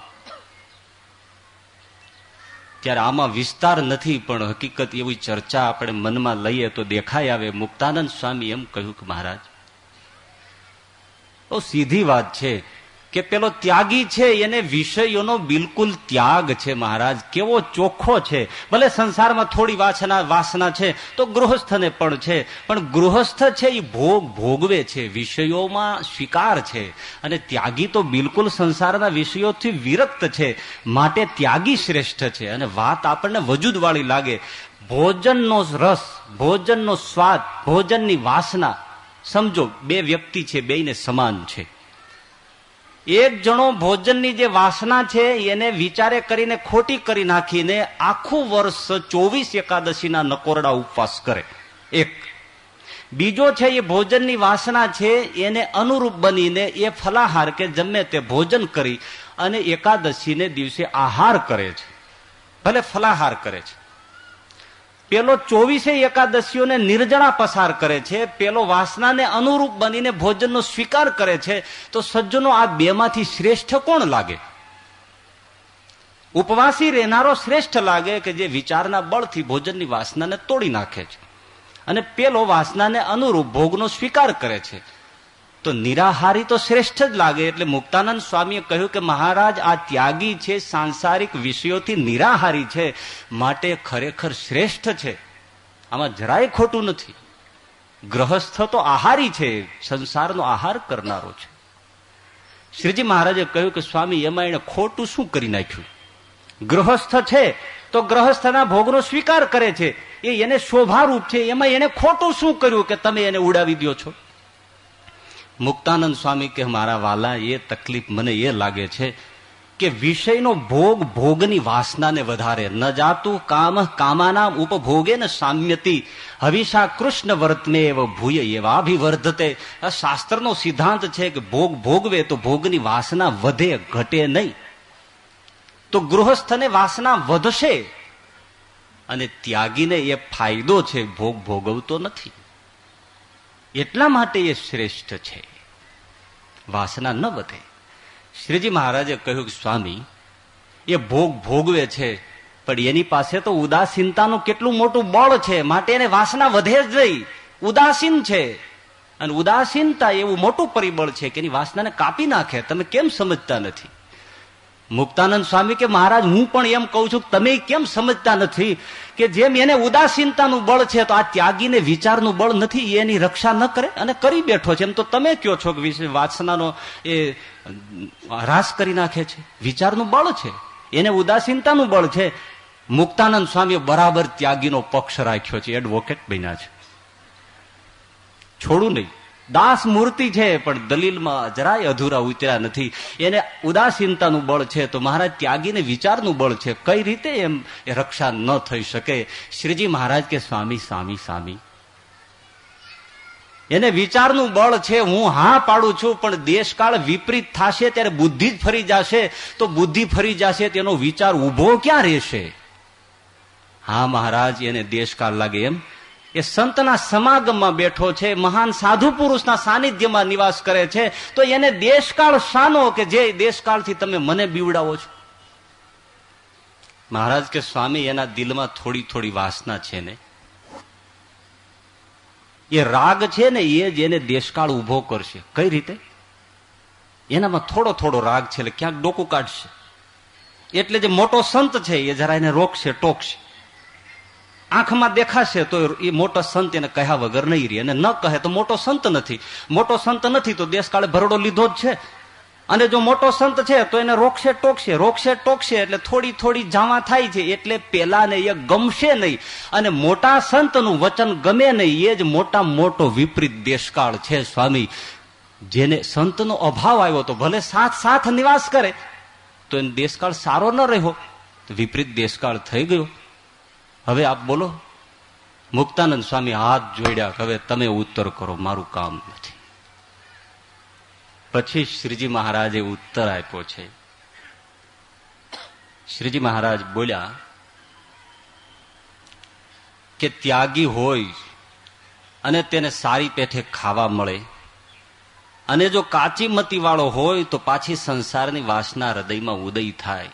ત્યારે આમાં વિસ્તાર નથી, પણ હકીકત એવી ચર્ચા આપણે મનમાં લઈએ તો દેખાય આવે. મુક્તાનંદ સ્વામી એમ કહ્યું કે મહારાજ, બહુ સીધી વાત છે. કે પેલો ત્યાગી છે, એને વિષયોનો બિલકુલ ત્યાગ છે મહારાજ. કેવો ચોખ્ખો છે. ભલે સંસારમાં થોડી વાસના વાસના છે, તો ગૃહસ્થને પણ છે. પણ ગૃહસ્થ છે એ ભોગ ભોગવે છે, વિષયોમાં સ્વીકાર છે. અને ત્યાગી તો બિલકુલ સંસારના વિષયોથી વિરક્ત છે, માટે ત્યાગી શ્રેષ્ઠ છે. અને વાત આપણને વજૂદવાળી લાગે. ભોજનનો રસ, ભોજનનો સ્વાદ, ભોજનની વાસના. સમજો, બે વ્યક્તિ છે બેને સમાન છે. એક જણો ભોજનની જે વાસના છે, એને વિચારે કરીને ખોટી કરી નાખીને આખું વર્ષ ચોવીસ એકાદશીના નકોરડા ઉપવાસ કરે. એક. બીજો છે, એ ભોજનની વાસના છે, એને અનુરૂપ બનીને એ ફલાહાર કે જમે તે ભોજન કરી અને એકાદશીને દિવસે આહાર કરે છે. ભલે ફલાહાર કરે છે. પેલો ચોવીસે એકાદશીઓને નિર્જળા પસાર કરે છે, પેલો વાસનાને અનુરૂપ બનીને ભોજનનો સ્વીકાર કરે છે, તો સજ્જનો આ બેમાંથી શ્રેષ્ઠ કોણ લાગે? ઉપવાસી રહેનારો શ્રેષ્ઠ લાગે કે જે વિચારના બળથી ભોજનની વાસનાને તોડી નાખે છે. અને પેલો વાસનાને અનુરૂપ ભોગનો સ્વીકાર કરે છે. તો નિરાહારી તો શ્રેષ્ઠ જ લાગે, એટલે મુક્તાનંદ સ્વામીએ કહ્યું કે મહારાજ, આ ત્યાગી છે, સાંસારિક વિષયોથી નિરાહારી છે, માટે ખરેખર શ્રેષ્ઠ છે. આમાં જરાય ખોટું નથી. ગ્રહસ્થ તો આહારી છે, સંસારનો આહાર કરનારો છે. શ્રીજી મહારાજે કહ્યું કે સ્વામી, એમાં એને ખોટું શું કરી નાખ્યું? ગ્રહસ્થ છે, તો ગ્રહસ્થના ભોગનો સ્વીકાર કરે છે. એ એને શોભારૂપ છે, એમાં એને ખોટું શું કર્યું કે તમે એને ઉડાવી દો છો? મુક્તાનંદ સ્વામી કે મારા વાલા, એ તકલીફ મને એ લાગે છે કે વિષયનો ભોગ ભોગની વાસનાને વધારે. ન જાતું કામ કામાના ઉપભોગે ને સામ્યતી. હવિષા કૃષ્ણ વર્તને એવ ભૂય એવા અભિવર્ધતે. શાસ્ત્રનો સિદ્ધાંત છે કે ભોગ ભોગવે તો ભોગની વાસના વધે, ઘટે નહીં. તો ગૃહસ્થને વાસના વધશે અને ત્યાગીને એ ફાયદો છે, ભોગ ભોગવતો નથી. એટલા માટે એ શ્રેષ્ઠ છે. વાસના ન વધે. શ્રીજી મહારાજે કહ્યું કે, સ્વામી, એ ભોગ ભોગવે છે, પણ એની પાસે તો ઉદાસીનતાનું કેટલું મોટું બળ છે. માટે એને વાસના વધે જ નહીં. ઉદાસીન છે. અને ઉદાસીનતા એવું મોટું પરિબળ છે કે એની વાસનાને કાપી નાખે. તમે કેમ સમજતા નથી? મુક્તાનંદ સ્વામી કે, મહારાજ, હું પણ એમ કઉ છું તમે કેમ સમજતા નથી કે જેમ એને ઉદાસીનતાનું બળ છે, તો આ ત્યાગીને વિચારનું બળ નથી એની રક્ષા ન કરે અને કરી બેઠો છે. એમ તો તમે કયો છો કે વાસનાનો એ હ્રાસ કરી નાખે છે. વિચારનું બળ છે. એને ઉદાસીનતાનું બળ છે. મુક્તાનંદ સ્વામીએ બરાબર ત્યાગીનો પક્ષ રાખ્યો છે. એડવોકેટ બન્યા છે. છોડું નહીં. દાસ મૂર્તિ છે, પણ દલીલમાં જરાય અધૂરા ઉતર્યા નથી. એને ઉદાસીનતાનું બળ છે, તો મહારાજ ત્યાગીને વિચારનું બળ છે. કઈ રીતે એમ એ રક્ષા ન થઈ શકે? શ્રીજી મહારાજ કે, સ્વામી સ્વામી સ્વામી. એને વિચારનું બળ છે, હું હા પાડું છું, પણ દેશકાળ વિપરીત થશે, ત્યારે બુદ્ધિ જ ફરી જશે. તો બુદ્ધિ ફરી જશે, તેનો વિચાર ઊભો ક્યાં રહેશે? હા, મહારાજ, એને દેશકાળ લાગે એમ એ સંતના સમાગમમાં બેઠો છે, મહાન સાધુ પુરુષના સાનિધ્યમાં નિવાસ કરે છે, તો એને દેશકાળ શાનો કે જે દેશકાળથી તમે મને બીવડાવો છો? મહારાજ કે, સ્વામી, એના દિલમાં થોડી થોડી વાસના છે ને. એ રાગ છે ને, એ જ એને દેશકાળ ઊભો કરશે. કઈ રીતે? એનામાં થોડો થોડો રાગ છે એટલે ક્યાંક ડોકું કાઢશે. એટલે જે મોટો સંત છે, એ જરા એને રોકશે, ટોકશે. આંખમાં દેખાશે તો એ મોટો સંત એને કહ્યા વગર નહીં રહે. અને ન કહે તો મોટો સંત નથી. મોટો સંત નથી તો દેશકાળે ભરડો લીધો જ છે. અને જો મોટો સંત છે તો એને રોકશે ટોકશે. રોકશે ટોકશે એટલે થોડી થોડી જાવા થાય છે. એટલે પેલાને એ ગમશે નહીં. અને મોટા સંતનું વચન ગમે નહીં, એ જ મોટા મોટો વિપરીત દેશકાળ છે, સ્વામી. જેને સંતનો અભાવ આવ્યો તો ભલે સાથ સાથ નિવાસ કરે, તો એને દેશકાળ સારો ન રહ્યો. વિપરીત દેશકાળ થઈ ગયો. હવે આપ બોલો. મુક્તાનંદ સ્વામી હાથ જોડ્યા હવે તમે ઉત્તર કરો, મારું કામ નથી. પછી શ્રીજી મહારાજે ઉત્તર આપ્યો છે. શ્રીજી મહારાજ બોલ્યા કે ત્યાગી હોય અને તેને સારી પેઠે ખાવા મળે અને જો કાચી મતી વાળો હોય તો પાછી સંસારની વાસના હૃદયમાં ઉદય થાય.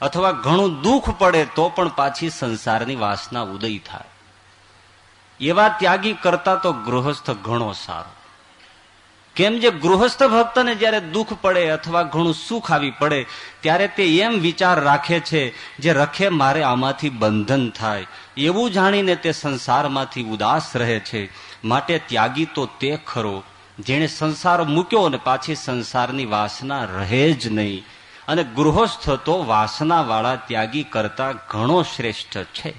અથવા ઘણું દુઃખ પડે તો પણ પાછી સંસારની વાસના ઉદય થાય. એવા ત્યાગી કરતા તો ગૃહસ્થ ઘણો સારો. કેમ જે ગૃહસ્થ ભક્તને જયારે દુઃખ પડે અથવા ઘણું સુખ આવી પડે, ત્યારે તે એમ વિચાર રાખે છે જે રખે મારે આમાંથી બંધન થાય. એવું જાણીને તે સંસારમાંથી ઉદાસ રહે છે. માટે ત્યાગી તો તે ખરો, જેણે સંસાર મૂક્યો અને પાછી સંસારની વાસના રહે જ નહીં. અને ગૃહસ્થ તો વાસનાવાળા ત્યાગી કરતા ઘણો શ્રેષ્ઠ છે.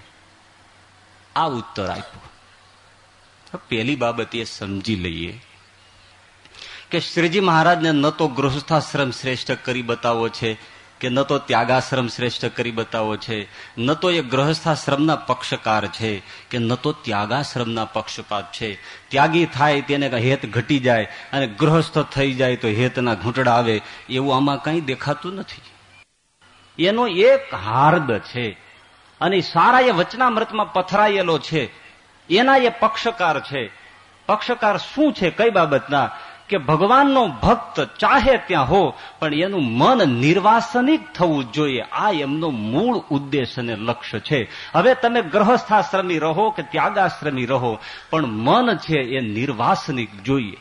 આ ઉત્તર આપ્યો. પેલી બાબત એ સમજી લઈએ કે શ્રીજી મહારાજને ન તો ગૃહસ્થાશ્રમ શ્રેષ્ઠ કરી બતાવો છે કે ન તો ત્યાગાશ્રમ શ્રેષ્ઠ કરી બતાવો છે, ન તો એ ગ્રહસ્થાશ્રમના પક્ષકાર છે, કે ન તો ત્યાગાશ્રમના પક્ષપાત છે. ત્યાગી થાય તેને હેત ઘટી જાય અને ગ્રહસ્થ થઈ જાય તો હેતના ઘૂંટડા આવે, એવું આમાં કંઈ દેખાતું નથી. એનો એક હાર્દ છે અને સારા એ વચનામૃતમાં પથરાયેલો છે. એના એ પક્ષકાર છે. પક્ષકાર શું છે? કઈ બાબતના? કે ભગવાનનો ભક્ત ચાહે ત્યાં હો, પણ એનું મન નિર્વાસનિક થવું જોઈએ. આ એમનો મૂળ ઉદ્દેશ અને લક્ષ્ય છે. હવે તમે ગ્રહસ્થાશ્રમી રહો કે ત્યાગાશ્રમી રહો, પણ મન છે એ નિર્વાસનિક જોઈએ.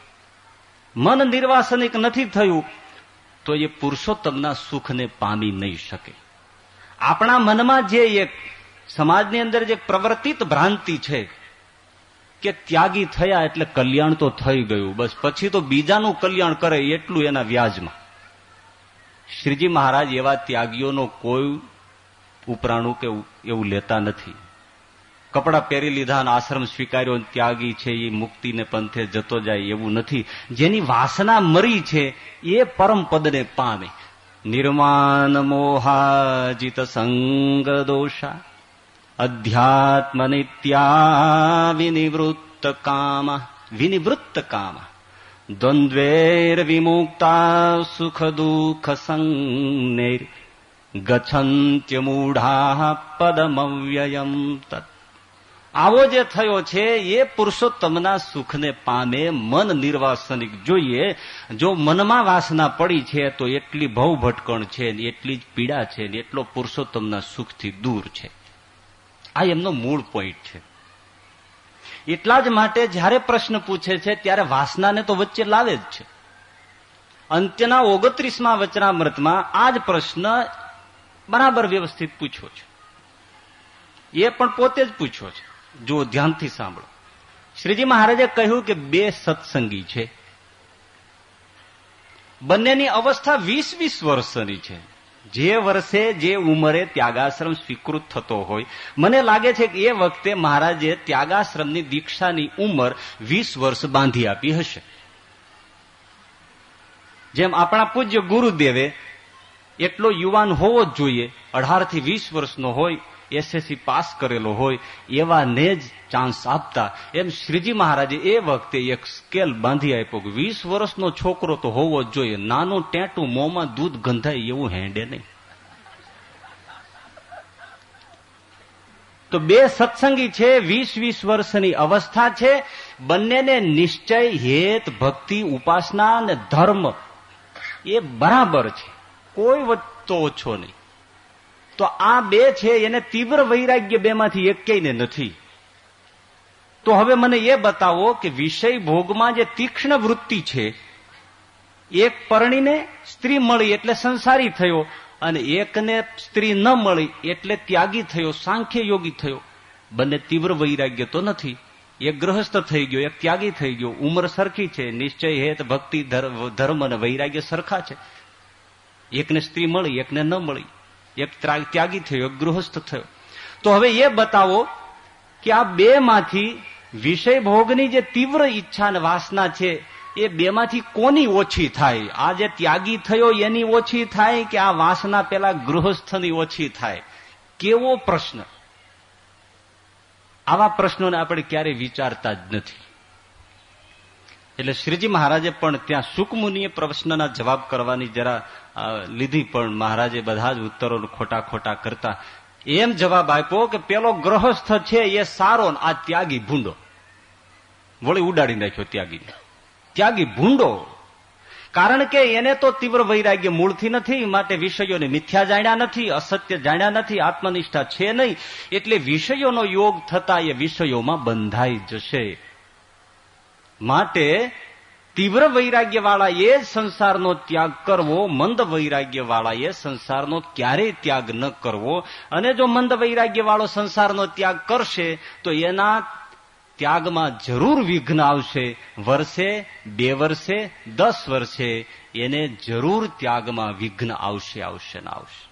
મન નિર્વાસનિક નથી થયું, તો એ પુરુષોત્તમના સુખને પામી નહીં શકે. આપણા મનમાં જે એક સમાજની અંદર જે પ્રવર્તિત ભ્રાંતિ છે કે ત્યાગી થયા એટલે કલ્યાણ તો થઈ ગયું. બસ પછી તો બીજાનું કલ્યાણ કરે એટલું એના વ્યાજમાં. શ્રીજી મહારાજ એવા ત્યાગીઓનો કોઈ ઉપરાણું કે એવું લેતા નથી. કપડા પહેરી લીધા અને આશ્રમ સ્વીકાર્યો ત્યાગી છે એ મુક્તિને પંથે જતો જાય એવું નથી. જેની વાસના મરી છે, એ પરમ પદને પામે. નિર્માણ મોહાજિત સંગ દોષા. અધ્યાત્મ નિત્યા વિનિવૃત્ત કામ વિનિવૃત્ત કામ દ્વંદ્વેર વિમુક્તા સુખ દુઃખ સંનેર ગચ્છંત્યમૂઢા પદમવ્યયમ તત્ આવો જે થયો છે એ પુરુષોત્તમના સુખને પામે મન નિર્વાસનિક જોઈએ જો મનમાં વાસના પડી છે તો એટલી ભવ ભટકણ છે એટલી જ પીડા છે એટલો પુરુષોત્તમના સુખથી દૂર છે આ એમનો મૂળ પોઈન્ટ છે. એટલા જ માટે જ્યારે પ્રશ્ન પૂછે છે, ત્યારે વાસનાને તો વચ્ચે લાવે જ છે. અંત્યના ઓગત્રીસમાં વચનામૃતમાં આ જ પ્રશ્ન બરાબર વ્યવસ્થિત પૂછ્યો છે. એ પણ પોતે જ પૂછ્યો છે. જો ધ્યાનથી સાંભળો. શ્રીજી મહારાજે કહ્યું કે બે સત્સંગી છે. બંનેની અવસ્થા વીસ વીસ વર્ષની છે. જે વર્ષે જે ઉંમરે ત્યાગાશ્રમ સ્વીકૃત થતો હોય, મને લાગે છે કે એ વખતે મહારાજે ત્યાગાશ્રમની દીક્ષાની ઉંમર વીસ વર્ષ બાંધી આપી હશે. જેમ આપણા પૂજ્ય ગુરુદેવે, એટલો યુવાન હોવો જ જોઈએ, અઢારથી વીસ વર્ષનો હોય એસએસસી પાસ કરેલો હોય એવાને જ ચાન્સ આપતા. એમ શ્રીજી મહારાજે એ વખતે એક સ્કેલ બાંધી આપ્યો કે વીસ વર્ષનો છોકરો તો હોવો જ જોઈએ. નાનું ટેટું મોંમાં દૂધ ગંધાય એવું હેંડે નહીં. તો બે સત્સંગી છે, વીસ વીસ વર્ષની અવસ્થા છે. બંનેને નિશ્ચય, હેત, ભક્તિ, ઉપાસના અને ધર્મ એ બરાબર છે. કોઈ વચ્ચે ઓછો નહીં. તો આ બે છે એને તીવ્ર વૈરાગ્ય બેમાંથી એકેયને નથી. તો હવે મને એ બતાવો કે વિષય ભોગમાં જે તીક્ષ્ણ વૃત્તિ છે, એક પરણીને સ્ત્રી મળી એટલે સંસારી થયો અને એકને સ્ત્રી ન મળી એટલે ત્યાગી થયો, સાંખ્ય યોગી થયો. બંને તીવ્ર વૈરાગ્ય તો નથી. એક ગ્રહસ્થ થઈ ગયો, એક ત્યાગી થઈ ગયો. ઉંમર સરખી છે, નિશ્ચય હેત, ભક્તિ ધર્મ અને વૈરાગ્ય સરખા છે. એકને સ્ત્રી મળી, એકને ન મળી. એક ત્યાગી થયો, એક ગૃહસ્થ થયો. તો હવે એ બતાવો કે આ બે માંથી વિષય ભોગની જે તીવ્ર ઈચ્છા વાસના છે, એ બેમાંથી કોની ઓછી થાય? આ જે ત્યાગી થયો, એની ઓછી થાય કે આ વાસના પેલા ગૃહસ્થની ઓછી થાય? કેવો પ્રશ્ન? આવા પ્રશ્નોને આપણે ક્યારેય વિચારતા જ નથી. એટલે શ્રીજી મહારાજે પણ ત્યાં સુકમુનિએ પ્રશ્નના જવાબ કરવાની જરા લીધી પણ મહારાજે બધા જ ઉત્તરો ખોટા ખોટા કરતા. એમ જવાબ આપ્યો કે પેલો ગ્રહસ્થ છે એ સારો આ ત્યાગી ભૂંડો. વળી ઉડાડી નાખ્યો ત્યાગી ત્યાગી ભૂંડો. કારણ કે એને તો તીવ્ર વૈરાગ્ય મૂળથી નથી માટે વિષયોને મિથ્યા જાણ્યા નથી, અસત્ય જાણ્યા નથી, આત્મનિષ્ઠા છે નહીં. એટલે વિષયોનો યોગ થતા એ વિષયોમાં બંધાઈ જશે. માટે તીવ્ર વૈરાગ્ય વાળા એ સંસારનો ત્યાગ કરવો, મંદ વૈરાગ્ય વાળા સંસારનો ક્યારેય ત્યાગ ન કરવો. અને જો મંદ વૈરાગ્ય વાળો સંસારનો ત્યાગ કરશે, તો એના ત્યાગમાં જરૂર વિઘ્ન આવશે. વર્ષે, બે વર્ષે, દસ વર્ષે એને જરૂર ત્યાગમાં વિઘ્ન આવશે આવશે ને આવશે.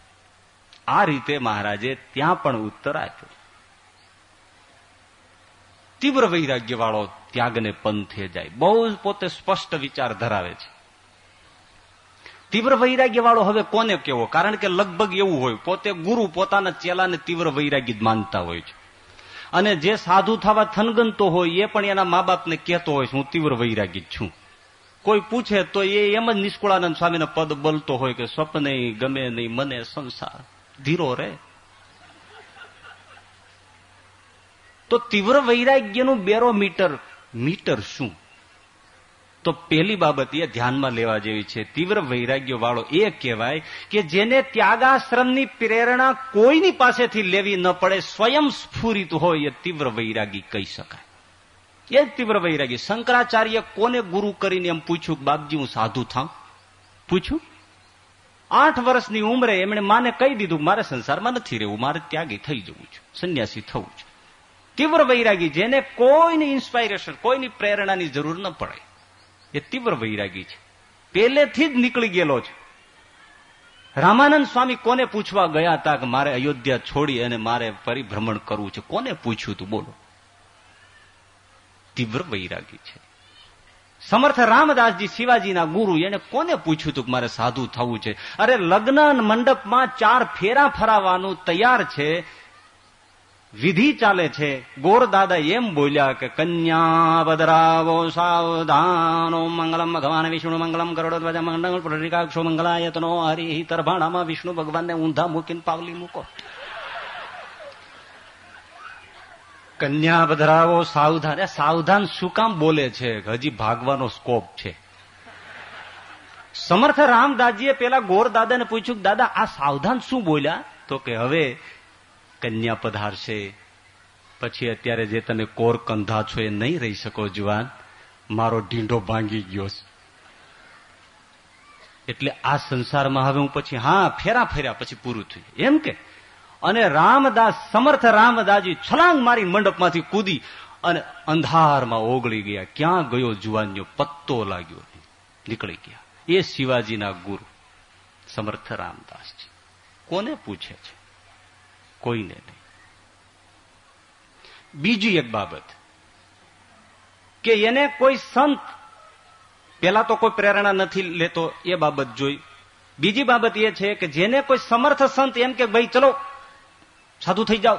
આ રીતે મહારાજે ત્યાં પણ ઉત્તર આપ્યો. તીવ્ર વૈરાગ્ય વાળો ત્યાગને પંથે જાય. બહુ પોતે સ્પષ્ટ વિચાર ધરાવે છે. તીવ્ર વૈરાગ્ય વાળો હવે કોને કેવો? કારણ કે લગભગ એવું હોય, પોતે ગુરુ પોતાના ચેલાને તીવ્ર વૈરાગ્ય માનતા હોય છે. અને જે સાધુ થવા થનગનતો હોય, એ પણ એના મા બાપને કહેતો હોય હું તીવ્ર વૈરાગી છું. કોઈ પૂછે તો એ એમ જ નિષ્કુળાનંદ સ્વામીના પદ બોલતો હોય કે, સ્વપ્ન ગમે નહીં, મને સંસાર ધીરો રે. તો તીવ્ર વૈરાગ્યનું બેરોમીટર મીટર. શું? તો પહેલી બાબત એ ધ્યાનમાં લેવા જેવી છે. તીવ્ર વૈરાગ્ય વાળો એ કહેવાય કે જેને ત્યાગાશ્રમની પ્રેરણા કોઈની પાસેથી લેવી ન પડે, સ્વયં સ્ફુરિત હોય એ તીવ્ર વૈરાગી કહી શકાય. એ જ તીવ્ર વૈરાગી. શંકરાચાર્ય કોને ગુરુ કરીને એમ પૂછ્યું, બાપજી, હું સાધુ થાઉં? પૂછ્યું. આઠ વર્ષની ઉંમરે એમણે માને કહી દીધું, મારે સંસારમાં નથી રહેવું, મારે ત્યાગી થઈ જવું છું. સંન્યાસી થવું છે. તીવ્ર વૈરાગી, જેને કોઈની ઇન્સ્પાયરેશન કોઈની પ્રેરણાની જરૂર ન પડે. એ તીવ્ર વૈરાગી છે. પહેલેથી જ નીકળી ગયેલો છે. રામાનંદ સ્વામી કોને પૂછવા ગયા હતા કે મારે અયોધ્યા છોડી અને મારે પરિભ્રમણ કરવું છે? કોને પૂછ્યું તું? બોલો. તીવ્ર વૈરાગી છે. સમર્થ રામદાસજી શિવાજીના ગુરુ, એને કોને પૂછ્યું હતું કે મારે સાધુ થવું છે? અરે લગ્ન મંડપમાં ચાર ફેરા ફરાવાનું તૈયાર છે. વિધિ ચાલે છે. ગોર દાદા એમ બોલ્યા કે, કન્યા બદરાવો સાવધાનો, મંગલમ ભગવાન વિષ્ણુ, મંગલમ કરોડો ધ્વજા મંગલ પ્રતિકાક્ષો મંગલાયતનો હરિ તરભાણામાં વિષ્ણુ ભગવાનને ઊંધા મૂકીને પાવલી મૂકો. કન્યા બદરાવો સાવધાન સાવધાન શું કામ બોલે છે? હજી ભાગવાનો સ્કોપ છે. સમર્થ રામદાસજીએ પેલા ગોર દાદાને પૂછ્યું દાદા, આ સાવધાન શું બોલ્યા? તો કે, હવે કન્યા પધારશે. પછી અત્યારે જે તને કોર કંધા છો એ નહીં રહી શકો, જુવાન. મારો ઢીંઢો ભાંગી ગયો છે. એટલે આ સંસારમાં હવે હું પછી, હા, ફેરા ફેર્યા પછી પૂરું થયું. એમ કે? અને રામદાસ, સમર્થ રામદાસજી છલાંગ મારી મંડપમાંથી કૂદી અને અંધારમાં ઓગળી ગયા. ક્યાં ગયો જુવાનનો પત્તો લાગ્યો. નીકળી ગયા. એ શિવાજીના ગુરુ, સમર્થ રામદાસજી. કોને પૂછે છે? કોઈને નહીં. બીજી એક બાબત કે એને કોઈ સંત પેલા તો કોઈ પ્રેરણા નથી લેતો એ બાબત જોઈ. બીજી બાબત એ છે કે જેને કોઈ સમર્થ સંત એમ કે ભાઈ ચલો સાધુ થઈ જાઓ.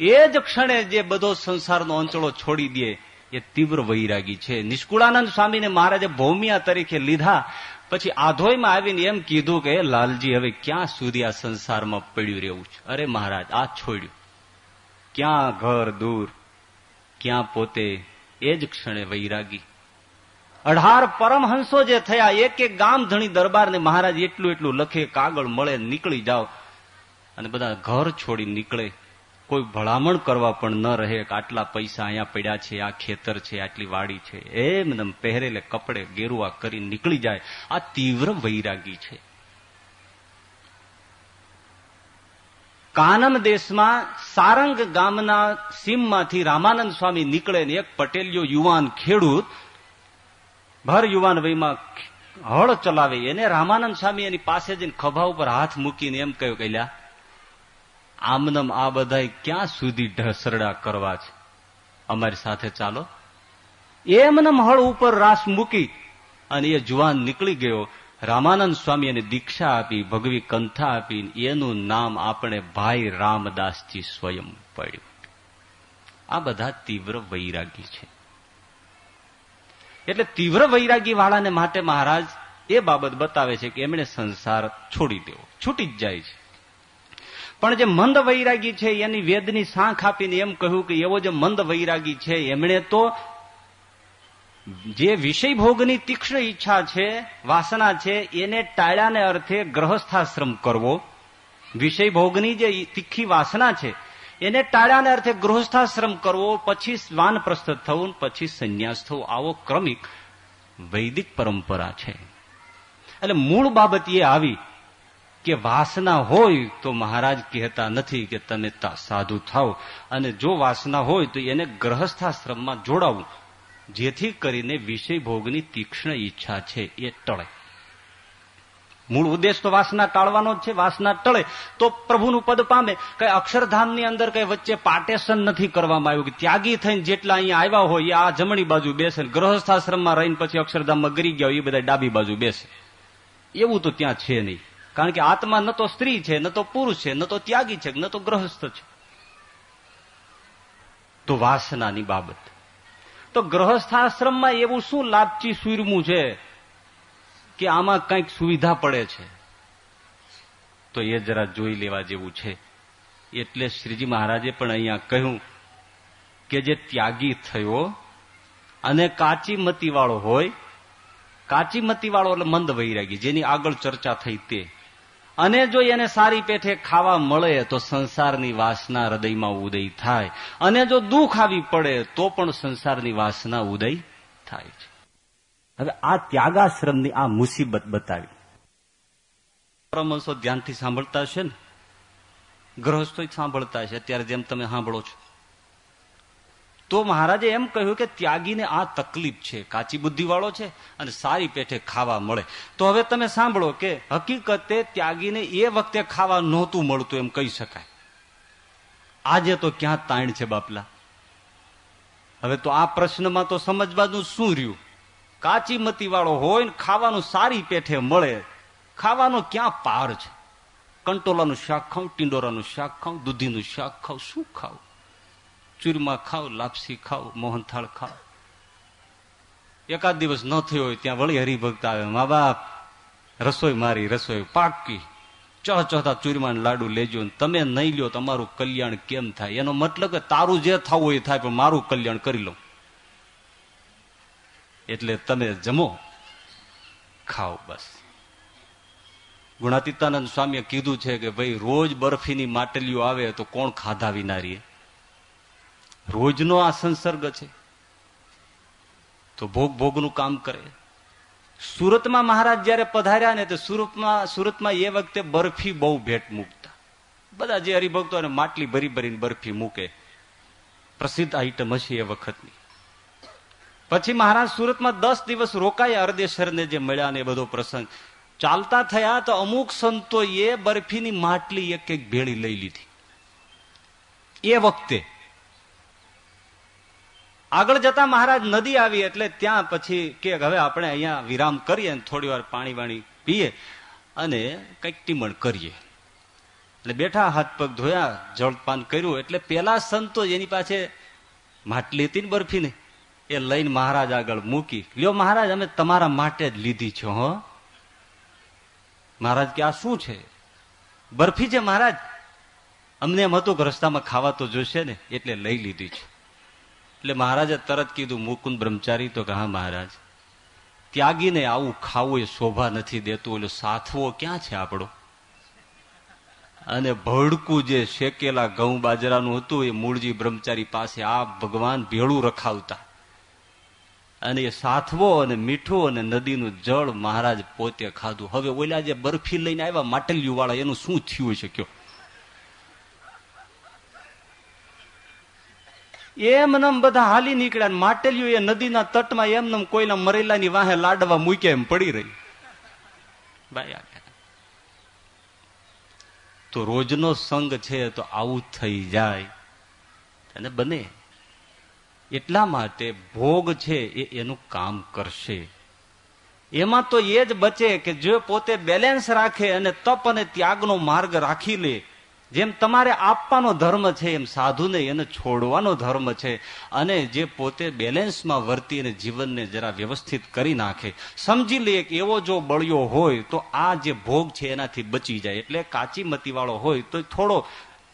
એ જ ક્ષણે જે બધો સંસારનો અંચળો છોડી દે એ તીવ્ર વૈરાગી છે. નિષ્કુળાનંદ સ્વામીને મહારાજે ભૌમિયા તરીકે લીધા પછી આધોયમાં આવીને એમ કીધું કે લાલજી, હવે ક્યાં સુધી આ સંસારમાં પડ્યું રહેવું છે? અરે મહારાજ, આ છોડ્યું. ક્યાં ઘર દૂર, ક્યાં પોતે એ જ ક્ષણે વૈરાગી. અઢાર પરમહંસો જે થયા, એક એક ગામ ધણી દરબાર ને મહારાજ, એટલું એટલું લખે, કાગળ મળે, નીકળી જાઓ. અને બધા ઘર છોડી નીકળે. કોઈ ભલામણ કરવા પણ ન રહે કે આટલા પૈસા અહીંયા પડ્યા છે, આ ખેતર છે, આટલી વાડી છે. એમ પહેરેલે કપડે ગેરુઆ કરી નીકળી જાય. આ તીવ્ર વૈરાગી છે. કાનમ દેશમાં સારંગ ગામના સીમમાંથી રામાનંદ સ્વામી નીકળે ને એક પટેલિયો યુવાન ખેડૂત, ભર યુવાન વયમાં હળ ચલાવે. એને રામાનંદ સ્વામી એની પાસે જઈને ખભા ઉપર હાથ મૂકીને એમ કહ્યું કહેલા આમનમ આ બધા ક્યાં સુધી ઢસરડા કરવા છે? અમારી સાથે ચાલો. એમનમ હળ ઉપર રાસ મૂકી અને એ જુવાન નીકળી ગયો. રામાનંદ સ્વામી એને દીક્ષા આપી, ભગવી કંથા આપી એનું નામ આપણે ભાઈ રામદાસજી સ્વયં પડ્યું. આ બધા તીવ્ર વૈરાગી છે. એટલે તીવ્ર વૈરાગી વાળાને માટે મહારાજ એ બાબત બતાવે છે કે એમણે સંસાર છોડી દેવો. છૂટી જ જાય છે. પણ જે મંદ વૈરાગી છે, એની વેદની સાંખ આપીને એમ કહ્યું કે એવો જે મંદ વૈરાગી છે, એમણે તો જે વિષય ભોગની તીક્ષ્ણ ઈચ્છા છે, વાસના છે, એને ટાળ્યાને અર્થે ગ્રહસ્થાશ્રમ કરવો. વિષય ભોગની જે તીખી વાસના છે, એને ટાળ્યાને અર્થે ગૃહસ્થાશ્રમ કરવો, પછી વાનપ્રસ્થ થવું, પછી સંન્યાસ થવું. આવો ક્રમિક વૈદિક પરંપરા છે. એટલે મૂળ બાબત એ આવી કે વાસના હોય તો મહારાજ કહેતા નથી કે તમે સાધુ થાવ અને જો વાસના હોય તો એને ગ્રહસ્થાશ્રમમાં જોડાવું. જેથી કરીને વિષય ભોગની તીક્ષ્ણ ઈચ્છા છે, એ ટળે. મૂળ ઉદ્દેશ તો વાસના ટાળવાનો જ છે, વાસના ટળે. તો પ્રભુનું પદ પામે. કઈ અક્ષરધામની અંદર કઈ વચ્ચે પાર્ટેશન નથી કરવામાં આવ્યું કે ત્યાગી થઈને જેટલા અહીંયા આવ્યા હોય આ જમણી બાજુ બેસે ગ્રહસ્થાશ્રમમાં રહીને પછી અક્ષરધામમાં ગરી ગયા એ બધા ડાબી બાજુ બેસે. એવું તો ત્યાં છે નહીં. કારણ કે આત્મા ન તો સ્ત્રી છે, ન તો પુરુષ છે, ન તો ત્યાગી છે, ન તો ગ્રહસ્થ છે. તો વાસનાની બાબત. તો ગ્રહસ્થાશ્રમમાં એવું શું લાભચી સુરમું છે કે આમાં કંઈક સુવિધા પડે છે? તો એ જરા જોઈ લેવા જેવું છે. એટલે શ્રીજી મહારાજે પણ અહીંયા કહ્યું કે જે ત્યાગી થયો અને કાચી મતી વાળો હોય કાચી મતી વાળો એટલે મંદ વૈરાગી, જેની આગળ ચર્ચા થઈ તે. અને જો એને સારી પેઠે ખાવા મળે તો સંસારની વાસના હૃદયમાં ઉદય થાય. અને જો દુઃખ આવી પડે તો પણ સંસારની વાસના ઉદય થાય છે. હવે આ ત્યાગાશ્રમની આ મુસીબત બતાવી. પરમહંસો ધ્યાનથી સાંભળતા છે ને? ગ્રહસ્થો સાંભળતા છે અત્યારે જેમ તમે સાંભળો છો. તો મહારાજે એમ કહ્યું કે ત્યાગીને આ તકલીફ છે, કાચી બુદ્ધિ વાળો છે અને સારી પેઠે ખાવા મળે. તો હવે તમે સાંભળો કે હકીકતે ત્યાગીને એ વખતે ખાવા નહોતું મળતું એમ કહી શકાય. આજે તો ક્યાં તાણ છે બાપલા? હવે તો આ પ્રશ્નમાં તો સમજવાનું શું રહ્યું? કાચી મતી વાળો હોય ને ખાવાનું સારી પેઠે મળે. ખાવાનો ક્યાં પાર છે? કંટોલાનું શાક ખાઉં, ટીંડોરાનું શાક ખાઉં, દૂધીનું શાક ખાઉં, શું ખાવ ચૂરમા ખાવ, લાપસી ખાવ, મોહનથાળ ખાવ. એકાદ દિવસ ન થયો હોય ત્યાં વળી હરિભક્ત આવે, મા બાપ, રસોઈ મારી, રસોઈ પાકી ચહ ચહતા ચૂરમા લાડુ લેજો તમે નહીં લ્યો, તમારું કલ્યાણ કેમ થાય? એનો મતલબ કે તારું જે થવું હોય થાય, પણ મારું કલ્યાણ કરી લો. એટલે તમે જમો, ખાઓ બસ. ગુણાતીતાનંદ સ્વામીએ કીધું છે કે, ભાઈ રોજ બરફીની માટલીઓ આવે તો કોણ ખાધા વિનારી રોજનો આ સંસર્ગ છે. તો ભોગ ભોગનું કામ કરે. સુરતમાં મહારાજ જયારે પધાર્યા ને તો સુરતમાં સુરતમાં એ વખતે બરફી બહુ ભેટ મૂકતા. બધા જે હરિભક્તો અને માટલી ભરી ભરીને બરફી મૂકે. પ્રસિદ્ધ આઈટમ હશે એ વખતની. પછી મહારાજ સુરતમાં દસ દિવસ રોકાયા અરદેશરને જે મળ્યા ને એ બધો પ્રસંગ. ચાલતા થયા તો અમુક સંતોએ બરફીની માટલી એક એક ભેળી લઈ લીધી. એ વખતે આગળ જતા મહારાજ નદી આવી એટલે ત્યાં પછી કે હવે આપણે અહીંયા વિરામ કરીએ થોડી વાર પાણી વાણી પીએ અને કંઈક ટીમણ કરીએ. એટલે બેઠા હાથ પગ ધોયા, જળપાન કર્યું. એટલે પેલા સંતો એની પાસે માટલી હતી ને બરફી ને એ લઈને મહારાજ આગળ મૂકી. લ્યો મહારાજ, અમે તમારા માટે જ લીધી છે, હો. મહારાજ કે, આ શું છે? બરફી છે મહારાજ? અમને એમ હતું કે રસ્તામાં ખાવા તો જોશે ને, એટલે લઈ લીધી છે. એટલે મહારાજે તરત કીધું, મુકુંદ બ્રહ્મચારી, તો કે હા મહારાજ, ત્યાગીને આવું ખાવું એ શોભા નથી દેતું, એટલે સાથવો ક્યાં છે આપણો? અને ભડકું જે શેકેલા ઘઉં બાજરાનું હતું, એ મૂળજી બ્રહ્મચારી પાસે આ ભગવાન ભેળું રખાવતા. અને એ સાથવો અને મીઠું અને નદીનું જળ મહારાજ પોતે ખાધું. હવે ઓલા જે બરફી લઈને આવ્યા, માટલિયું વાળા, એનું શું થયું શક્યો એમનમ બધા હાલી નીકળ્યા માટેલિયું એ નદીના તટમાં એમને કોઈના મરેલાની વાહે લાડવા મૂક્યા એમ પડી રહી. ભાઈ તો રોજનો સંગ છે તો આવું થઈ જાય. અને બને. એટલા માટે ભોગ છે એ એનું કામ કરશે. એમાં તો એ જ બચે કે જો પોતે બેલેન્સ રાખે અને તપ અને ત્યાગનો માર્ગ રાખી લે જેમ તમારે આપવાનો ધર્મ છે, એમ સાધુને એને છોડવાનો ધર્મ છે. અને જે પોતે બેલેન્સમાં વર્તી અને જીવનને જરા વ્યવસ્થિત કરી નાખે. સમજી લે કે એવો જો બળ્યો હોય, તો આ જે ભોગ છે એનાથી બચી જાય. એટલે કાચી મતીવાળો હોય, તો થોડો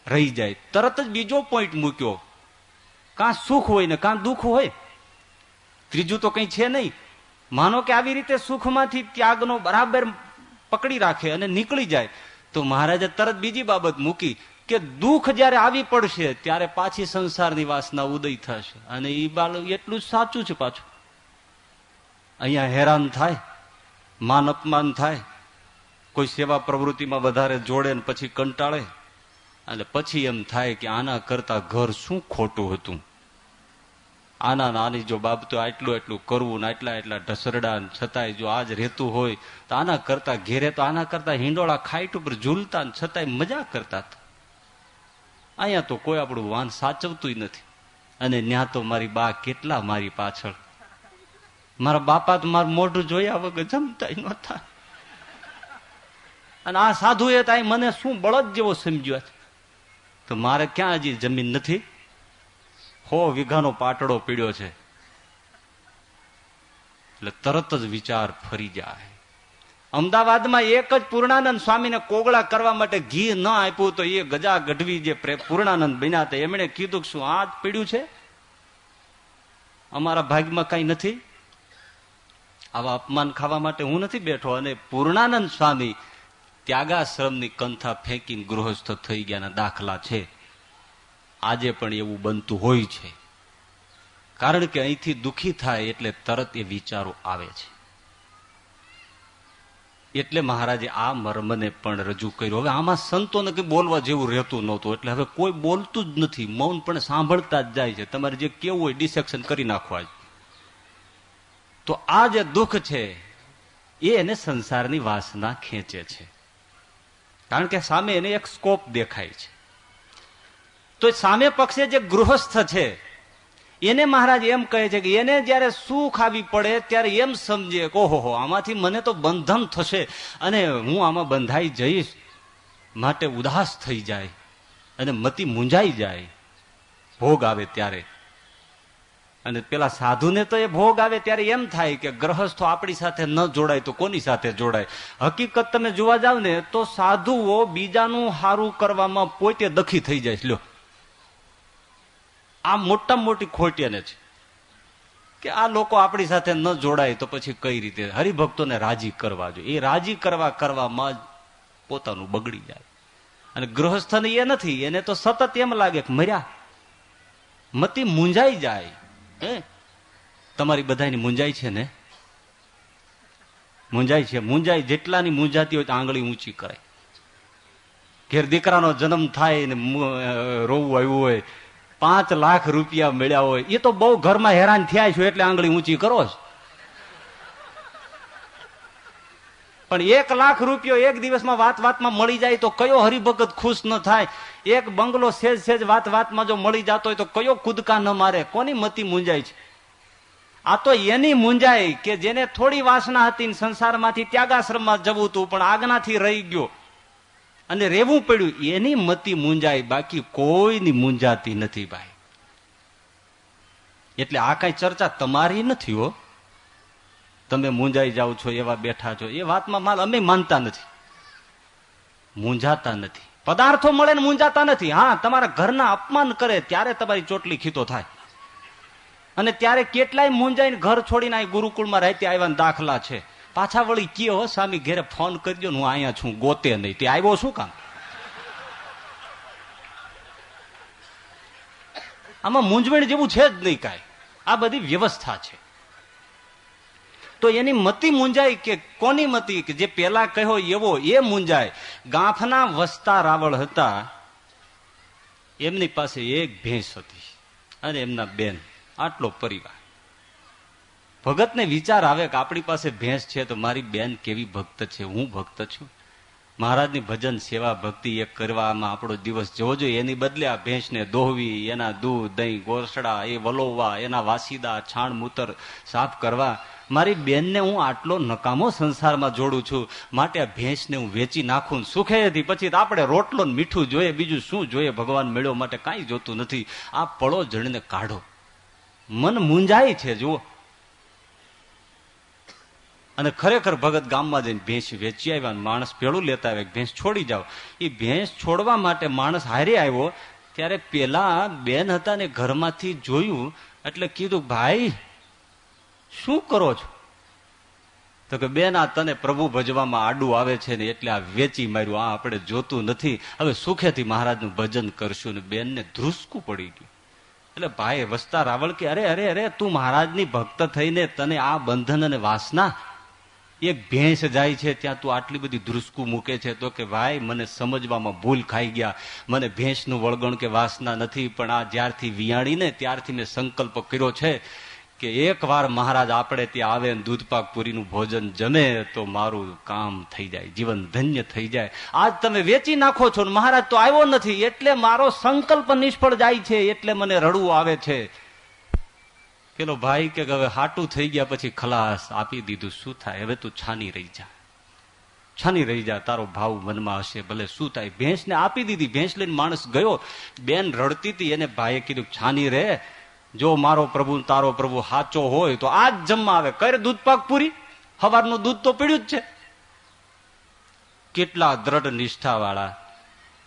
રહી જાય. તરત જ બીજો પોઈન્ટ મૂક્યો. કાં સુખ હોય ને કાં દુઃખ હોય? ત્રીજું તો કંઈ છે નહીં. માનો કે આવી રીતે સુખમાંથી ત્યાગનો બરાબર પકડી રાખે અને નીકળી જાય. તો મહારાજે તરત બીજી બાબત મૂકી કે દુઃખ જયારે આવી પડશે, ત્યારે પાછી સંસારની વાસના ઉદય થશે. અને એ બાળ એટલું જ સાચું છે પાછું. અહીંયા હેરાન થાય, માન અપમાન થાય, કોઈ સેવા પ્રવૃત્તિમાં વધારે જોડે ને પછી કંટાળે. અને પછી એમ થાય કે આના કરતા ઘર શું ખોટું હતું? આના નાની જો બાબતો આટલું એટલું કરવું ને આટલા એટલા ઢસરડા છતાંય જો આજ રહેતું હોય, તો આના કરતા ઘેરે તો આના કરતા હિંડોળા ખાઈટ ઉપર ઝૂલતા છતાંય મજા કરતા અહીંયા તો કોઈ આપણું વાન સાચવતું નથી. અને ત્યાં તો મારી બા કેટલા મારી પાછળ. મારા બાપા તો મારું મોઢું જોયા વગર જમતા નતા અને આ સાધુ એ મને શું બળદ જેવો સમજ્યો તો મારે ક્યાં હજી જમીન નથી? હો વીઘાનો પાટડો પીડ્યો છે. એટલે તરત જ વિચાર ફરી જાય. અમદાવાદમાં એક જ પૂર્ણાનંદ સ્વામીને કોગળા કરવા માટે ઘી ન આપ્યું તો એ ગજા ગઢવી જે પૂર્ણાનંદ બન્યા હતા, એમણે કીધું કે શું, આ પીડ્યું છે? અમારા ભાગમાં કઈ નથી? આવા અપમાન ખાવા માટે હું નથી બેઠો અને પૂર્ણાનંદ સ્વામી ત્યાગાશ્રમની કંથા ફેંકીને ગૃહસ્થ થઈ ગયાના દાખલા છે. આજે પણ એવું બનતું હોય છે. કારણ કે અહીંથી દુખી થાય એટલે તરત એ વિચારો આવે છે. એટલે મહારાજે આ મર્મને પણ રજૂ કર્યું. હવે આમાં સંતોને કઈ બોલવા જેવું રહેતું નહોતું. એટલે હવે કોઈ બોલતું જ નથી. મૌન પણ સાંભળતા જ જાય છે. તમારે જે કેવું હોય ડિસેક્શન કરી નાખવા તો આ જે દુઃખ છે, એ એને સંસારની વાસના ખેંચે છે. કારણ કે સામે એને એક સ્કોપ દેખાય છે. તો સામે પક્ષે જે ગૃહસ્થ છે, એને મહારાજ એમ કહે છે કે એને જયારે સુખ આવી પડે ત્યારે એમ સમજે કે ઓહો આમાંથી મને તો બંધન થશે અને હું આમાં બંધાઈ જઈશ. માટે ઉદાસ થઈ જાય અને મતી મૂંઝાઈ જાય. ભોગ આવે ત્યારે. અને પેલા સાધુને તો એ ભોગ આવે ત્યારે એમ થાય કે ગ્રહસ્થો આપણી સાથે ન જોડાય તો કોની સાથે જોડાય? હકીકત તમે જોવા જાવ ને, તો સાધુઓ બીજાનું સારું કરવામાં પોતે દખી થઈ જાય લ્યો. આ મોટા મોટી ખોટિયાને છે. કે આ લોકો આપણી સાથે ન જોડાય તો પછી કઈ રીતે? હરિભક્તોને રાજી કરવા જોઈએ. એ રાજી કરવા કરવામાં જ પોતાનું બગડી જાય. અને ગૃહસ્થને એ નથી, એને તો સતત એમ લાગે કે મર્યા. મતી મૂંઝાઈ જાય. હે? તમારી બધાની મૂંઝાઈ છે ને? મૂંઝાઈ છે. મુંજાઈ જેટલાની મૂંઝાતી હોય તો આંગળી ઊંચી કરે ઘેર દીકરાનો જન્મ થાય ને રોવું આવ્યું હોય પાંચ લાખ રૂપિયા મળ્યા હોય એ તો બહુ ઘરમાં હેરાન થયા છો એટલે આંગળી ઊંચી કરો છો. પણ એક લાખ રૂપિયો એક દિવસમાં વાત વાતમાં મળી જાય તો કયો હરિભગત ખુશ ન થાય? એક બંગલો સેજ સેજ વાત વાતમાં જો મળી જતો હોય તો કયો કુદકા ન મારે? કોની મતી મૂંજાય છે? આ તો એની મુંજાય કે જેને થોડી વાસના હતી સંસારમાંથી ત્યાગાશ્રમમાં જવું હતું, પણ આજ્ઞાથી રહી ગયો. અને રહેવું પડ્યું, એની મતી મૂંઝાય, બાકી કોઈની મૂંઝાતી નથી ભાઈ. એટલે આ કઈ ચર્ચા તમારી નથી હો. તમે મૂંઝાઈ જાઓ છો, એવા બેઠા છો, એ વાતમાં માલ અમે માનતા નથી. મૂંઝાતા નથી. પદાર્થો મળે ને મૂંઝાતા નથી. હા, તમારા ઘરના અપમાન કરે, ત્યારે તમારી ચોટલી ખીતો થાય. અને ત્યારે કેટલાય મૂંઝાઈને ઘર છોડીને ગુરુકુળમાં રહેતી આવ્યા દાખલા છે. પાછા વળી કયો સ્વામી, ઘેરે ફોન કરજો, હું અહીંયા છું, ગોતે નહીં. તે આવ્યો શું કામ? આમાં મૂંઝવણ જેવું છે જ નહીં કાંઈ. આ બધી વ્યવસ્થા છે. તો એની મતી મુંજાય કે કોની મતી? કે જે પેલા કહ્યો એવો, એ મુંજાય ગાંફના વસતા રાવળ હતા, એમની પાસે એક ભેંસ હતી અને એમના બેન, આટલો પરિવાર. ભગતને વિચાર આવે કે આપણી પાસે ભેંસ છે તો મારી બેન કેવી ભક્ત છે? હું ભક્ત છું. મહારાજની ભજન, સેવા, ભક્તિ એ કરવામાં આપણો દિવસ જવો જોઈએ. એની બદલે આ ભેંસને દોહવી, એના દૂધ, દહીં ગોસડા એ વલોવવા, એના વાસીદા છાણ મૂતર સાફ કરવા. મારી બેનને હું આટલો નકામો સંસારમાં જોડું છું. માટે આ ભેંસને હું વેચી નાખું સુખે હતી પછી આપણે રોટલો મીઠું જોઈએ, બીજું શું જોઈએ? ભગવાન મેળવવા માટે કાંઈ જોતું નથી. આ પળો જણીને કાઢો. મન મુંજાય છે, જુઓ. અને ખરેખર ભગત ગામમાં જઈને ભેંસ વેચી આવ્યા માણસ પેલું લેતા આવ્યા ભેંસ છોડી જાઓ. એ ભેંસ છોડવા માટે માણસ હારી આવ્યો, ત્યારે પેલા બેન હતા ને ઘરમાંથી જોયું, એટલે કીધું, ભાઈ, શું કરો છો? તો કે, બેન, આ તને પ્રભુ ભજવામાં આડું આવે છે ને એટલે આ વેચી માર્યું, આ આપણે જોતું નથી. હવે સુખેથી મહારાજનું ભજન કરશું. ને બેનને ધ્રુસકું પડી ગયું. એટલે ભાઈ વસતા રાવળ કે, અરે અરે અરે, તું મહારાજની ભક્ત થઈને તને આ બંધન અને વાસના એક ભેંસ જાય છે, ત્યાં તું આટલી બધી ધ્રુસકું મૂકે છે તો કે ભાઈ, મને સમજવામાં ભૂલ ખાઈ ગયા. મને ભેંસનું વળગણ કે વાસના નથી, પણ આ જ્યારથી વિયાણીને ત્યારથી મેં સંકલ્પ કર્યો છે કે એક વાર મહારાજ આપણે ત્યાં આવે દૂધપાક પૂરીનું ભોજન જમે તો મારું કામ થઈ જાય, જીવન ધન્ય થઈ જાય. આજ તમે વેચી નાખો છો મહારાજ તો આવ્યો નથી, એટલે મારો સંકલ્પ નિષ્ફળ જાય છે, એટલે મને રડવું આવે છે. પેલો ભાઈ કે હવે હાટું થઈ ગયા પછી ખલાસ આપી દીધું, શું થાય? હવે તું છાની રહી જા. છાની રહી જા, તારો ભાવ મનમાં હશે, ભલે શું થાય. ભેંસને આપી દીધી, ભેંસ લઈને માણસ ગયો. બેન રડતી હતી, એને ભાઈએ કીધું, છાની રે, જો મારો પ્રભુ તારો પ્રભુ સાચો હોય, તો આજ જમવા આવે. કરે દૂધ પાક પૂરી? સવારનું દૂધ તો પીડ્યું જ છે. કેટલા દ્રઢ નિષ્ઠા વાળા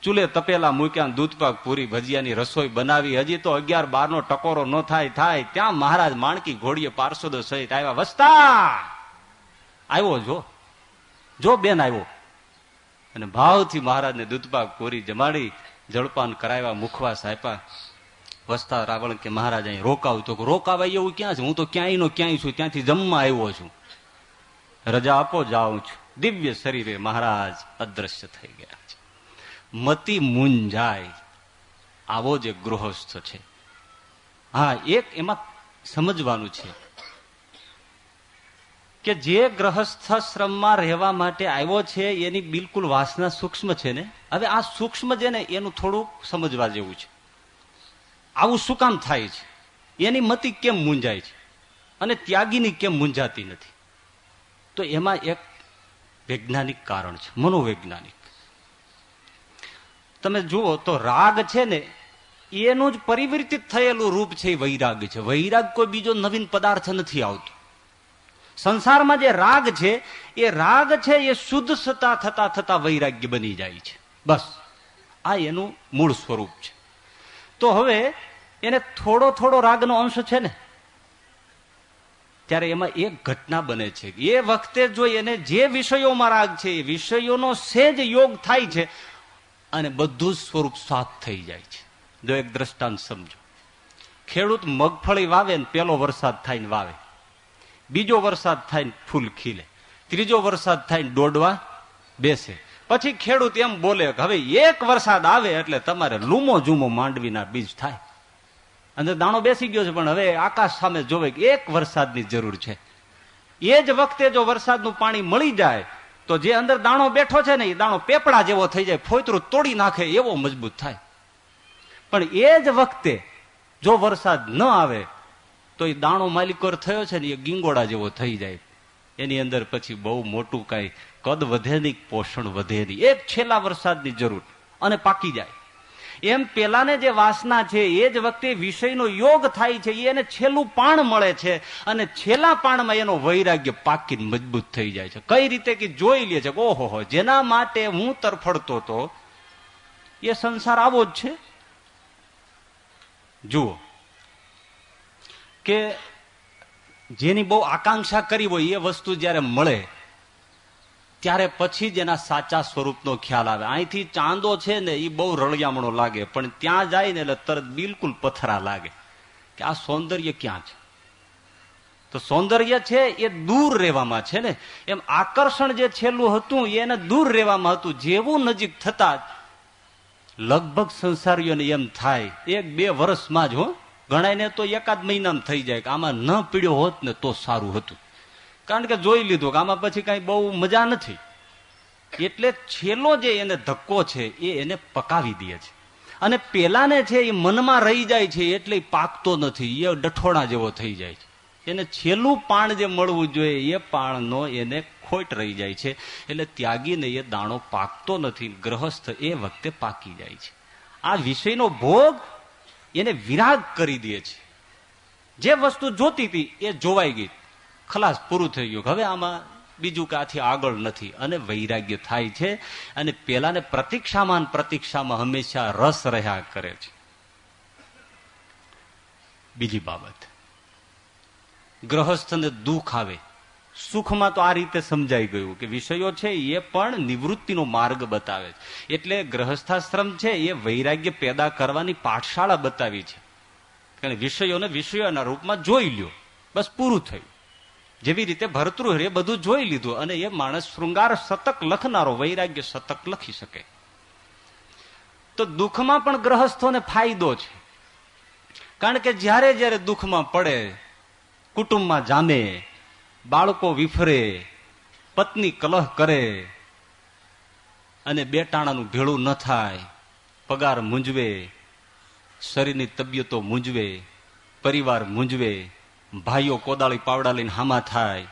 ચૂલે તપેલા મૂક્યા દૂધપાક પૂરી ભજીયાની રસોઈ બનાવી. હજી તો અગિયાર બાર નો ટકોરો ન થાય થાય. ત્યાં મહારાજ માણકી ઘોડીએ પાર્ષદો સહિત આવ્યા. વસતા! આવ્યો જો. જો બેન આવ્યો. અને ભાવથી મહારાજને દૂધપાક પૂરી જમાડી, જળપાન કરાવ્યા, મુખવાસ આપ્યા. વસતા રાવણ કે મહારાજ અહીં રોકાવતો તો રોકાવાય એવું ક્યાં છે? હું તો ક્યાંય નો ક્યાંય છું, ત્યાંથી જમવા આવ્યો છું. રજા આપો, જાઉં છું. દિવ્ય શરીરે મહારાજ અદ્રશ્ય થઈ ગયા. મતી મુંજાય આવો જે ગૃહસ્થ છે. હા, એક એમાં સમજવાનું છે કે જે ગ્રહસ્થશ્રમમાં રહેવા માટે આવ્યો છે, એની બિલકુલ વાસના સૂક્ષ્મ છે ને? હવે આ સૂક્ષ્મ છે ને, એનું થોડુંક સમજવા જેવું છે. આવું શું કામ થાય છે? એની મતી કેમ મૂંઝાય છે? અને ત્યાગીની કેમ મૂંઝાતી નથી? તો એમાં એક વૈજ્ઞાનિક કારણ છે, મનોવૈજ્ઞાનિક. તમે જુઓ તો રાગ છે ને, એનું જ પરિવર્તિત થયેલું રૂપ છે એ વૈરાગ છે. વૈરાગ કોઈ બીજો નવીન પદાર્થ નથી આવતો. સંસારમાં જે રાગ છે, એ રાગ છે એ શુદ્ધ થતા થતા થતા વૈરાગ્ય બની જાય છે. બસ. આ એનું મૂળ સ્વરૂપ છે. તો હવે એને થોડો થોડો રાગનો અંશ છે ને, ત્યારે એમાં એક ઘટના બને છે. એ વખતે જો એને જે વિષયોમાં રાગ છે, એ વિષયોનો સેજ યોગ થાય છે અને બધું જ સ્વરૂપ સાફ થઈ જાય છે. જો એક દ્રષ્ટાંત સમજો. ખેડૂત મગફળી વાવે ને પેલો વરસાદ થાય ને વાવે. બીજો વરસાદ થાય ને ફૂલ ખીલે. ત્રીજો વરસાદ થાય ને દોડવા બેસે. પછી ખેડૂત એમ બોલે કે હવે એક વરસાદ આવે એટલે તમારે લૂમો જુમો માંડવીના બીજ થાય. અને દાણો બેસી ગયો છે, પણ હવે આકાશ સામે જોવે કે એક વરસાદની જરૂર છે. એ જ વખતે જો વરસાદનું પાણી મળી જાય તો જે અંદર દાણો બેઠો છે ને એ દાણો પેપડા જેવો થઈ જાય ફોતરું તોડી નાખે, એવો મજબૂત થાય. પણ એ જ વખતે જો વરસાદ ન આવે, તો એ દાણો માલિકોર થયો છે ને એ ગીંગોડા જેવો થઈ જાય. એની અંદર પછી બહુ મોટું કઈ કદ વધે નહીં, પોષણ વધે નહીં. એક છેલ્લા વરસાદની જરૂર, અને પાકી જાય. એમ પેલાને જે વાસના છે, એ જ વખતે વિષયનો યોગ થાય છે, એને છેલ્લું પાણ મળે છે અને છેલ્લા પાણમાં એનો વૈરાગ્ય પાકીને મજબૂત થઈ જાય છે. કઈ રીતે કે જોઈ લે છે ઓહો જેના માટે હું તરફડતો હતો, એ સંસાર આવો જ છે. જુઓ. કે જેની બહુ આકાંક્ષા કરી હોય એ વસ્તુ જયારે મળે ત્યારે પછી જ એના સાચા સ્વરૂપનો ખ્યાલ આવે. અહીંથી ચાંદો છે ને એ બહુ રળિયામણો લાગે, પણ ત્યાં જાય ને એટલે તરત બિલકુલ પથરા લાગે કે આ સૌંદર્ય ક્યાં છે? તો સૌંદર્ય છે એ દૂર રહેવામાં છે ને. એમ આકર્ષણ જે છેલ્લું હતું એને દૂર રહેવામાં હતું. જેવું નજીક થતા લગભગ સંસારીઓને એમ થાય, એક બે વર્ષમાં જ હો, ગણાયને તો એકાદ મહિનામાં થઈ જાય કે આમાં ન પીડ્યો હોત ને તો સારું હતું. કારણ કે જોઈ લીધું કે આમાં પછી કઈ બહુ મજા નથી. એટલે છેલ્લો જે એને ધક્કો છે એ એને પકાવી દે છે. અને પેલાને છે એ મનમાં રહી જાય છે એટલે પાકતો નથી. એ ડઠોણા જેવો થઈ જાય છે. એને છેલ્લું પાણ જે મળવું જોઈએ એ પાણનો એને ખોટ રહી જાય છે. એટલે ત્યાગીને એ દાણો પાકતો નથી. ગ્રહસ્થ એ વખતે પાકી જાય છે. આ વિષયનો ભોગ એને વિરાગ કરી દે છે. જે વસ્તુ જોતી હતી એ જોવાઈ ગઈ. ખલાસ પૂરું થઈ ગયું. હવે આમાં બીજું કાથી આગળ નથી. અને વૈરાગ્ય થાય છે. અને પેલાને પ્રતીક્ષામાં પ્રતીક્ષામાં હંમેશા રસ રહ્યા કરે છે. બીજી બાબત. ગ્રહસ્થને દુઃખ આવે. સુખમાં તો આ રીતે સમજાઈ ગયું કે વિષયો છે એ પણ નિવૃત્તિનો માર્ગ બતાવે છે. એટલે ગ્રહસ્થાશ્રમ છે એ વૈરાગ્ય પેદા કરવાની પાઠશાળા બતાવી છે. વિષયોને વિષયોના રૂપમાં જોઈ લ્યો. બસ પૂરું થયું. જેવી રીતે ભરતૃહરે બધું જોઈ લીધું અને એ માણસ શૃંગાર શતક લખનારો, વૈરાગ્ય શતક લખી શકે. તો દુઃખમાં પણ ગ્રહસ્થોને ફાયદો છે. કારણ કે જ્યારે જ્યારે દુઃખમાં પડે, કુટુંબમાં જામે, બાળકો વિફરે, પત્ની કલહ કરે, અને બે ટાણાનું ભેળું ન થાય, પગાર મૂંઝવે, શરીરની તબિયતો મૂંઝવે, પરિવાર મૂંઝવે ભાઈઓ કોદાળી પાવડા લઈને હામા થાય,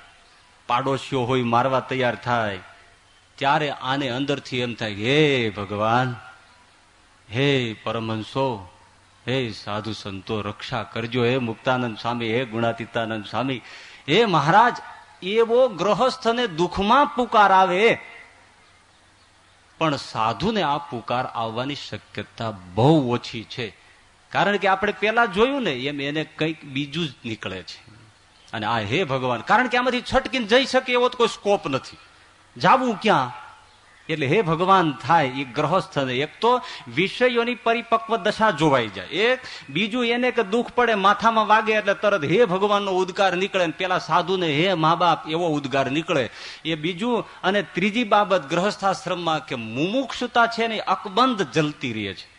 પાડોશીઓ હોય મારવા તૈયાર થાય, ત્યારે આને અંદરથી એમ થાય, હે ભગવાન, હે પરમહંસો, હે સાધુ સંતો, રક્ષા કરજો, હે મુક્તાનંદ સ્વામી, હે ગુણાતીતાનંદ સ્વામી, હે મહારાજ, એવો ગ્રહસ્થને દુઃખમાં પુકાર આવે. પણ સાધુને આ પુકાર આવવાની શક્યતા બહુ ઓછી છે. કારણ કે આપણે પેલા જોયું ને, એમ એને કંઈક બીજું જ નીકળે છે. અને આ હે ભગવાન, કારણ કે આમાંથી છટકીને જઈ શકે એવો તો કોઈ સ્કોપ નથી. જાવું ક્યાં? એટલે હે ભગવાન થાય એ ગ્રહસ્થ એક તો વિષયોની પરિપક્વ દશા જોવાઈ જાય. એક, બીજું એને કે દુઃખ પડે, માથામાં વાગે એટલે તરત હે ભગવાનનો ઉદ્ગાર નીકળે પેલા સાધુને હે મા બાપ એવો ઉદ્ગાર નીકળે. એ બીજું, અને ત્રીજી બાબત ગ્રહસ્થાશ્રમમાં કે મુમુક્ષતા છે ને અકબંધ જલતી રહે છે.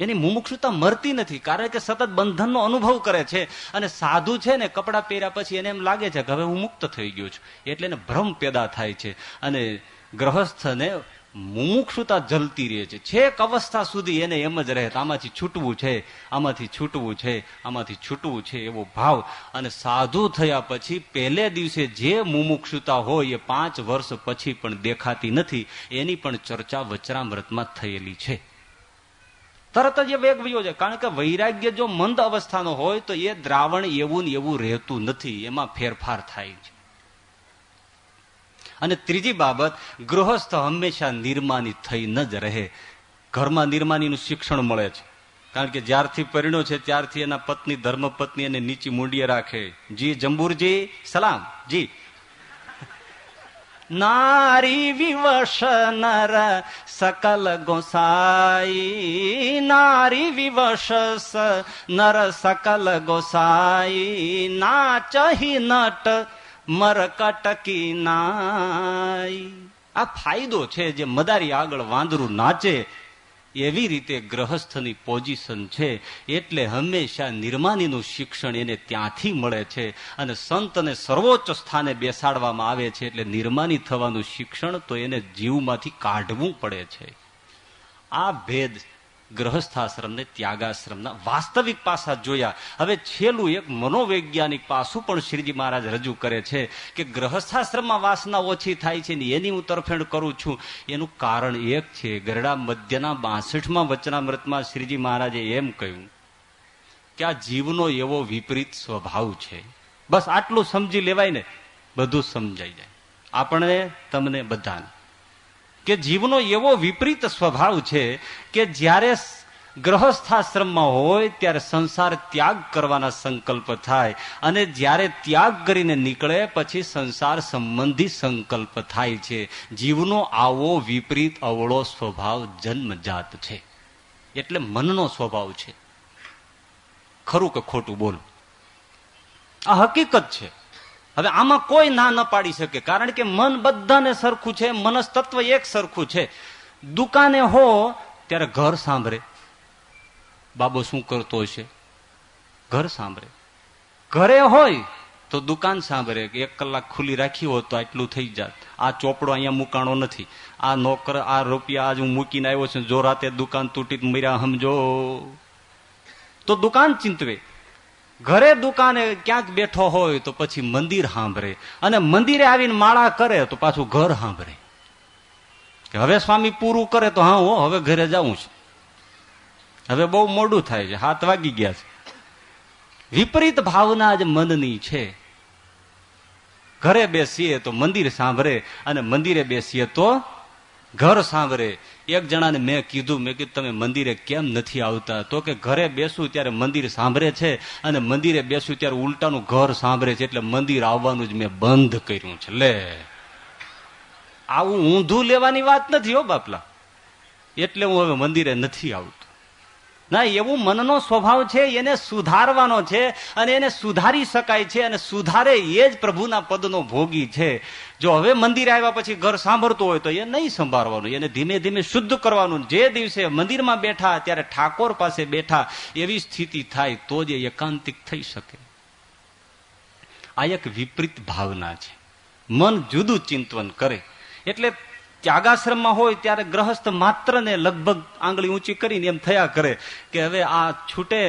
એની મુમુક્ષુતા મરતી નથી, કારણ કે સતત બંધનનો અનુભવ કરે છે અને સાધુ છે ને કપડાં પહેર્યા પછી એને એમ લાગે છે કે હવે હું મુક્ત થઈ ગયો છું. એટલે એને ભ્રમ પેદા થાય છે અને ગ્રહસ્થને મુમુક્ષુતા જલતી રહે છે. છેક અવસ્થા સુધી એને એમ જ રહે, આમાંથી છૂટવું છે, આમાંથી છૂટવું છે, આમાંથી છૂટવું છે એવો ભાવ. અને સાધુ થયા પછી પહેલે દિવસે જે મુમુક્ષુતા હોય એ પાંચ વર્ષ પછી પણ દેખાતી નથી. એની પણ ચર્ચા વચરામૃતમાં થયેલી છે. તરત જ વેગ વયો જાય. કારણ કે વૈરાગ્ય જો મંદ અવસ્થાનો હોય તો એ દ્રાવણ એવું ને એવું રહેતું નથી. એમાં ફેરફાર થાય છે. અને ત્રીજી બાબત, ગૃહસ્થ હંમેશા નિર્માની થઈ ન જ રહે. ઘરમાં નિર્માનીનું શિક્ષણ મળે છે. કારણ કે જ્યારથી પરિણો છે, ત્યારથી એના પત્ની, ધર્મપત્ની એને નીચી મૂંડીએ રાખે. જી, જંબુરજી, સલામ. જી. નારી વિવશ નર સકલ ગોસાઈ નારી વિવશ નર સકલ ગોસાઈ નાચહી નટ મરકટકી નાય આ ફાયદો છે જે મદારી આગળ વાંદરું નાચે એવી રીતે ગ્રહસ્થની પોઝિશન છે એટલે હંમેશા નિર્માનીનું શિક્ષણ એને ત્યાંથી મળે છે અને સંતને સર્વોચ્ચ સ્થાને બેસાડવામાં આવે છે એટલે નિર્માની થવાનું શિક્ષણ તો એને જીવમાંથી કાઢવું પડે છે. આ ભેદ ગ્રહસ્થાશ્રમ ને ત્યાગાશ્રમના વાસ્તવિક પાસા જોયા. હવે છેલ્લું એક મનોવૈજ્ઞાનિક પાસું પણ શ્રીજી મહારાજ રજૂ કરે છે કે ગ્રહસ્થાશ્રમમાં વાસના ઓછી થાય છે ને એની હું તરફેણ કરું છું. એનું કારણ એક છે, ગરડા મધ્યના બાસઠમાં વચનામૃતમાં શ્રીજી મહારાજે એમ કહ્યું કે આ જીવનો એવો વિપરીત સ્વભાવ છે. બસ આટલું સમજી લેવાય ને, બધું સમજાઈ જાય. આપણે તમને બધાને. કે જીવનો એવો વિપરીત સ્વભાવ છે કે જ્યારે ગ્રહસ્થાશ્રમમાં હોય ત્યારે સંસાર ત્યાગ કરવાના સંકલ્પ થાય અને જ્યારે ત્યાગ કરીને નીકળે પછી સંસાર સંબંધી સંકલ્પ થાય છે. જીવનો આવો વિપરીત અવળો સ્વભાવ જન્મજાત છે. એટલે મનનો સ્વભાવ છે. ખરું કે ખોટું બોલું? આ હકીકત છે. હવે આમાં કોઈ ના ન પાડી શકે, કારણ કે મન બધાને સરખું છે, મનસ્તત્વ એક સરખું છે. દુકાને હો, ત્યારે ઘર સાંભળે. બાબો શું કરતો હશે? ઘર સાંભળે. ઘરે હોય, તો દુકાન સાંભળે કે એક કલાક ખુલ્લી રાખી હોત તો આટલું થઈ જાત. આ ચોપડો અહીંયા મુકાણો નથી. આ નોકર, આ રૂપિયા આજ હું મૂકીને આવ્યો છું, જો રાતે દુકાન તૂટી મર્યા સમજો. તો દુકાન ચિંતવે. ઘરે દુકાને ક્યાંક બેઠો હોય તો પછી મંદિર સાંભળે અને મંદિરે આવીને માળા કરે તો પાછું ઘર સાંભળે. હવે સ્વામી પૂરું કરે તો હા હો, હવે ઘરે જવું છે. હવે બહુ મોડું થાય છે, હાથ વાગી ગયા છે. વિપરીત ભાવના જ મનની છે. ઘરે બેસીએ તો મંદિર સાંભળે અને મંદિરે બેસીએ તો ઘર સાંભળે. એક જણાને મેં કીધું મેં કીધું, તમે મંદિરે કેમ નથી આવતા? તો કે, ઘરે બેસું ત્યારે મંદિર સાંભળે છે અને મંદિરે બેસું ત્યારે ઉલટાનું ઘર સાંભળે છે એટલે મંદિર આવવાનું જ મેં બંધ કર્યું છે. લે. આવું ઊંધું લેવાની વાત નથી હો બાપલા. એટલે હું હવે મંદિરે નથી આવતો. ના, એવું મનનો સ્વભાવ છે, એને સુધારવાનો છે અને એને સુધારી શકાય છે અને સુધારે એ જ પ્રભુના પદનો ભોગી છે. જો હવે મંદિર આવ્યા પછી ઘર સાંભળતું હોય તો એ નહીં સંભાળવાનું, એને ધીમે ધીમે શુદ્ધ કરવાનું. જે દિવસે મંદિરમાં બેઠા, ત્યારે ઠાકોર પાસે બેઠા એવી સ્થિતિ થાય તો જ એકાંતિક થઈ શકે. આ એક વિપરીત ભાવના છે. મન જુદું ચિંતવન કરે. એટલે ત્યાગાશ્રમમાં હોય ત્યારે ગ્રહસ્થ માત્ર ને લગભગ આંગળી ઊંચી કરીને એમ થયા કરે કે હવે આ છૂટે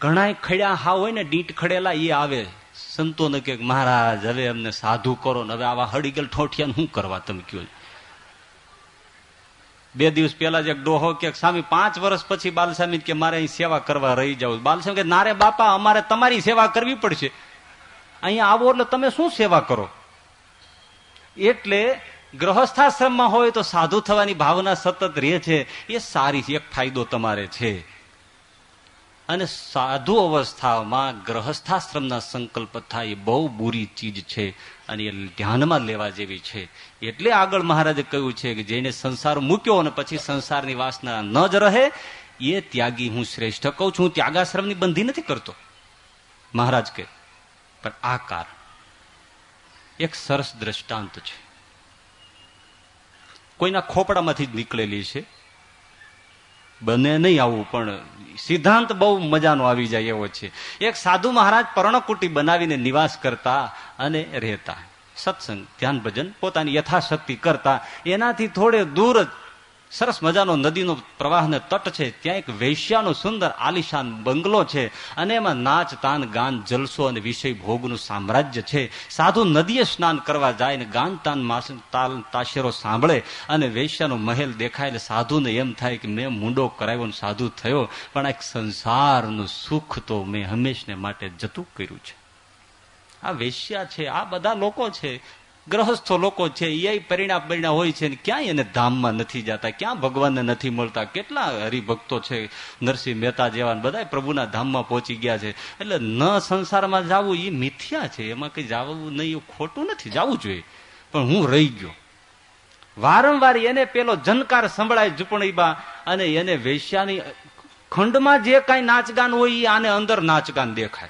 ઘણા ખડ્યા હા હોય ને, ડીટ ખડેલા એ આવે. સંતોને કે મહારાજ, હવે એમને સાધુ કરો ને, હવે આવા હડીગલ ઠોઠિયા શું કરવા તમે કયો બે દિવસ પેલા જે ડોહો કે, સ્વામી, પાંચ વર્ષ પછી બાલસ્વામી કે મારે અહીં સેવા કરવા રહી જાવ બાલસ્વામી કે નારે બાપા, અમારે તમારી સેવા કરવી પડશે. અહીંયા આવો એટલે તમે શું સેવા કરો? એટલે ગ્રહસ્થાશ્રમમાં હોય તો સાધુ થવાની ભાવના સતત રહે છે. એ સારી એક ફાયદો તમારે છે. અને સાધુ અવસ્થામાં ગ્રહસ્થાશ્રમના સંકલ્પ થાય એ બહુ બુરી ચીજ છે અને એ ધ્યાનમાં લેવા જેવી છે. એટલે આગળ મહારાજે કહ્યું છે કે જેને સંસાર મૂક્યો અને પછી સંસારની વાસના ન જ રહે, એ ત્યાગી હું શ્રેષ્ઠ કહું છું. હું ત્યાગાશ્રમની બંધી નથી કરતો. મહારાજ કે પણ આ કારણ એક સરસ દ્રષ્ટાંત છે. કોઈના ખોપડામાંથી જ નીકળેલી છે. બને નહીં આવું, પણ સિદ્ધાંત બહુ મજાનો આવી જાય એવો છે. એક સાધુ મહારાજ પર્ણકુટી બનાવીને નિવાસ કરતા અને રહેતા. સત્સંગ, ધ્યાન ભજન, પોતાની યથાશક્તિ કરતા. એનાથી થોડે દૂર જ સરસ મજાનો નદીનો પ્રવાહને તટ છે. ત્યાં એક વૈશ્યાનો સુંદર આલિશાન બંગલો છે અને એમાં નાચ, તાન, ગાન, જલસો અને વિષય ભોગનું સામ્રાજ્ય છે. સાધુ નદીએ સ્નાન કરવા જાય ને ગાન, તાન તાલ, તાશેરો સાંભળે અને વૈશ્યાનો મહેલ દેખાય એટલે સાધુને એમ થાય કે મેં મુંડો કરાવ્યો સાધુ થયો, પણ એક સંસારનું સુખ તો મેં હંમેશને માટે જતું કર્યું છે. આ વેશ્યા છે, આ બધા લોકો છે. ગ્રહસ્થો લોકો છે એ પરિણામ પરિણામ હોય છે ક્યાંય એને ધામમાં નથી જતા, ક્યાં ભગવાનને નથી મળતા? કેટલા હરિભક્તો છે, નરસિંહ મહેતા જેવા બધા પ્રભુના ધામમાં પહોંચી ગયા છે. એટલે ન સંસારમાં જવું એ મિથ્યા છે, એમાં કઈ જવું નહીં ખોટું નથી, જવું જોઈએ. પણ હું રહી ગયો. વારંવાર એને પેલો જનકાર સંભળાય ઝૂંપણીબા અને એને વેશ્યાની ખંડમાં જે કઈ નાચગાન હોય એ આને અંદર નાચગાન દેખાય.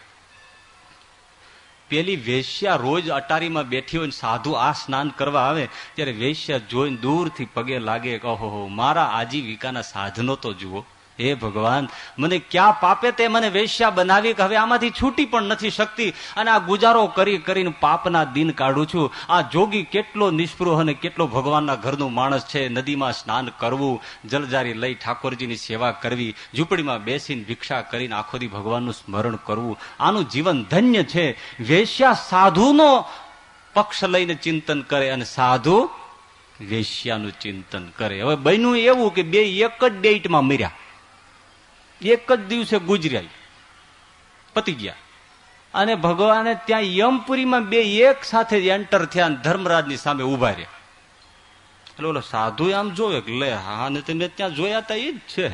પેલી વેશ્યા રોજ અટારીમાં બેઠી હોય સાધુ આ સ્નાન કરવા આવે, ત્યારે વેશ્યા જોઈને દૂરથી પગે લાગે કહો મારા આજીવિકાના સાધનો તો જુઓ. હે ભગવાન, મને ક્યાં પાપે તે મને વેશ્યા બનાવી કે હવે આમાંથી છૂટી પણ નથી શકતી. અને આ ગુજારો કરી કરીને પાપના દિન કાઢું છું. આ જોગી કેટલો નિષ્પૃહ અને કેટલો ભગવાનના ઘરનું માણસ છે. નદીમાં સ્નાન કરવું, જલજારી લઈ ઠાકોરજીની સેવા કરવી, ઝૂંપડીમાં બેસીને ભિક્ષા કરીને આખો દી ભગવાનનું સ્મરણ કરવું. આનું જીવન ધન્ય છે. વેશ્યા સાધુનો પક્ષ લઈને ચિંતન કરે અને સાધુ વેશ્યાનું ચિંતન કરે. હવે બન્યું એવું કે બે એક જ ડેટમાં મર્યા. એક જ દિવસે ગુજર્યા પતી ગયા. અને ભગવાને ત્યાં યમપુરીમાં બે એક સાથે એન્ટર થયા ધર્મરાજની સામે ઊભા રહ્યા. એટલે ઓલો સાધુ આમ જોવે લે, હા, ને તમે ત્યાં જોયા તા એ જ છે.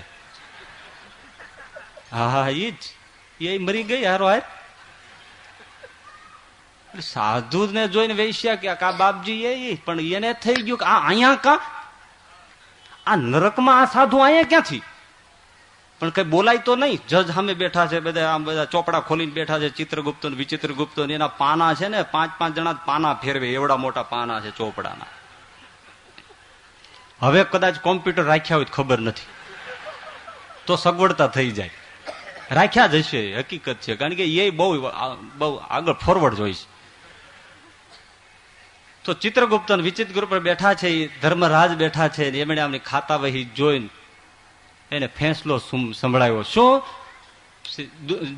હા હા એ જ. એ મરી ગઈ, હારો હાર. સાધુ ને જોઈને વેશ્યા કે, આ બાપજી એ પણ એને થઈ ગયું કે, આ અહીંયા કા? આ નરકમાં આ સાધુ અહીંયા ક્યાંથી? પણ કઈ બોલાય તો નહીં. જજ સામે બેઠા છે, બધા આમ બધા ચોપડા ખોલીને બેઠા છે ચિત્રગુપ્ત વિચિત્રગુપ્ત એના પાના છે ને, પાંચ પાંચ જણા પાના ફેરવે, એવડા મોટા પાના છે ચોપડાના. હવે કદાચ કોમ્પ્યુટર રાખ્યા હોય ખબર નથી. તો સગવડતા થઈ જાય. રાખ્યા જ હશે, હકીકત છે. કારણ કે એ બહુ બહુ આગળ ફોરવર્ડ જોઈશ તો ચિત્રગુપ્ત વિચિત્ર બેઠા છે ધર્મરાજ બેઠા છે એમણે આમની ખાતા વહી જોઈને એને ફેંસલો સંભળાયો. શું?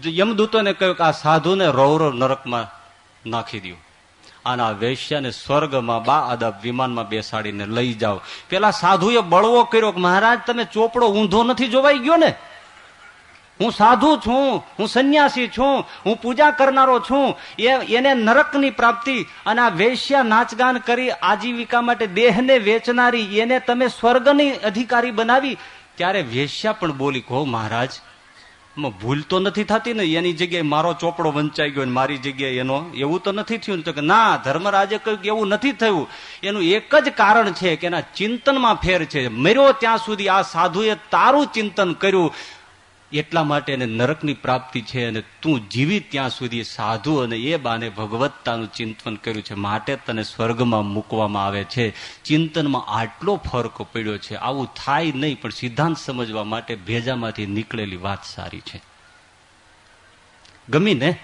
યમદૂતોને કહ્યું કે આ સાધુને રૌરવ નરકમાં નાખી દઉં આના વૈશ્યને સ્વર્ગમાં બા અદબ વિમાનમાં બેસાડીને લઈ જાઓ. પેલા સાધુએ બળવો કર્યો કે મહારાજ, તમે ચોપડો ઊંધો નથી જોવાઈ ગયો ને? હું સાધુ છું, હું સંન્યાસી છું, હું પૂજા કરનારો છું. એને નરકની પ્રાપ્તિ અને આ વેશ્યા નાચગાન કરી આજીવિકા માટે દેહને વેચનારી, એને તમે સ્વર્ગની અધિકારી બનાવી ત્યારે વેશ્યા પણ બોલી કહો મહારાજ ભૂલ તો નથી થતી ને, એની જગ્યાએ મારો ચોપડો વંચાઈ ગયો મારી જગ્યાએ એનો, એવું તો નથી થયું તો કે ના, ધર્મરાજે કહ્યું એવું નથી થયું. એનું એક જ કારણ છે કે એના ચિંતનમાં ફેર છે. મર્યો ત્યાં સુધી આ સાધુએ તારું ચિંતન કર્યું. એટલા માટે એને નરકની પ્રાપ્તિ છે અને તું જીવી ત્યાં સુધી સાધુ અને એ બાને ભગવત્તાનું ચિંતન કર્યું છે. માટે તને સ્વર્ગમાં મૂકવામાં આવે છે. ચિંતનમાં આટલો ફરક પડ્યો છે. આવું થાય નહીં, પણ સિદ્ધાંત સમજવા માટે ભેજામાંથી નીકળેલી વાત સારી છે. ગમીને,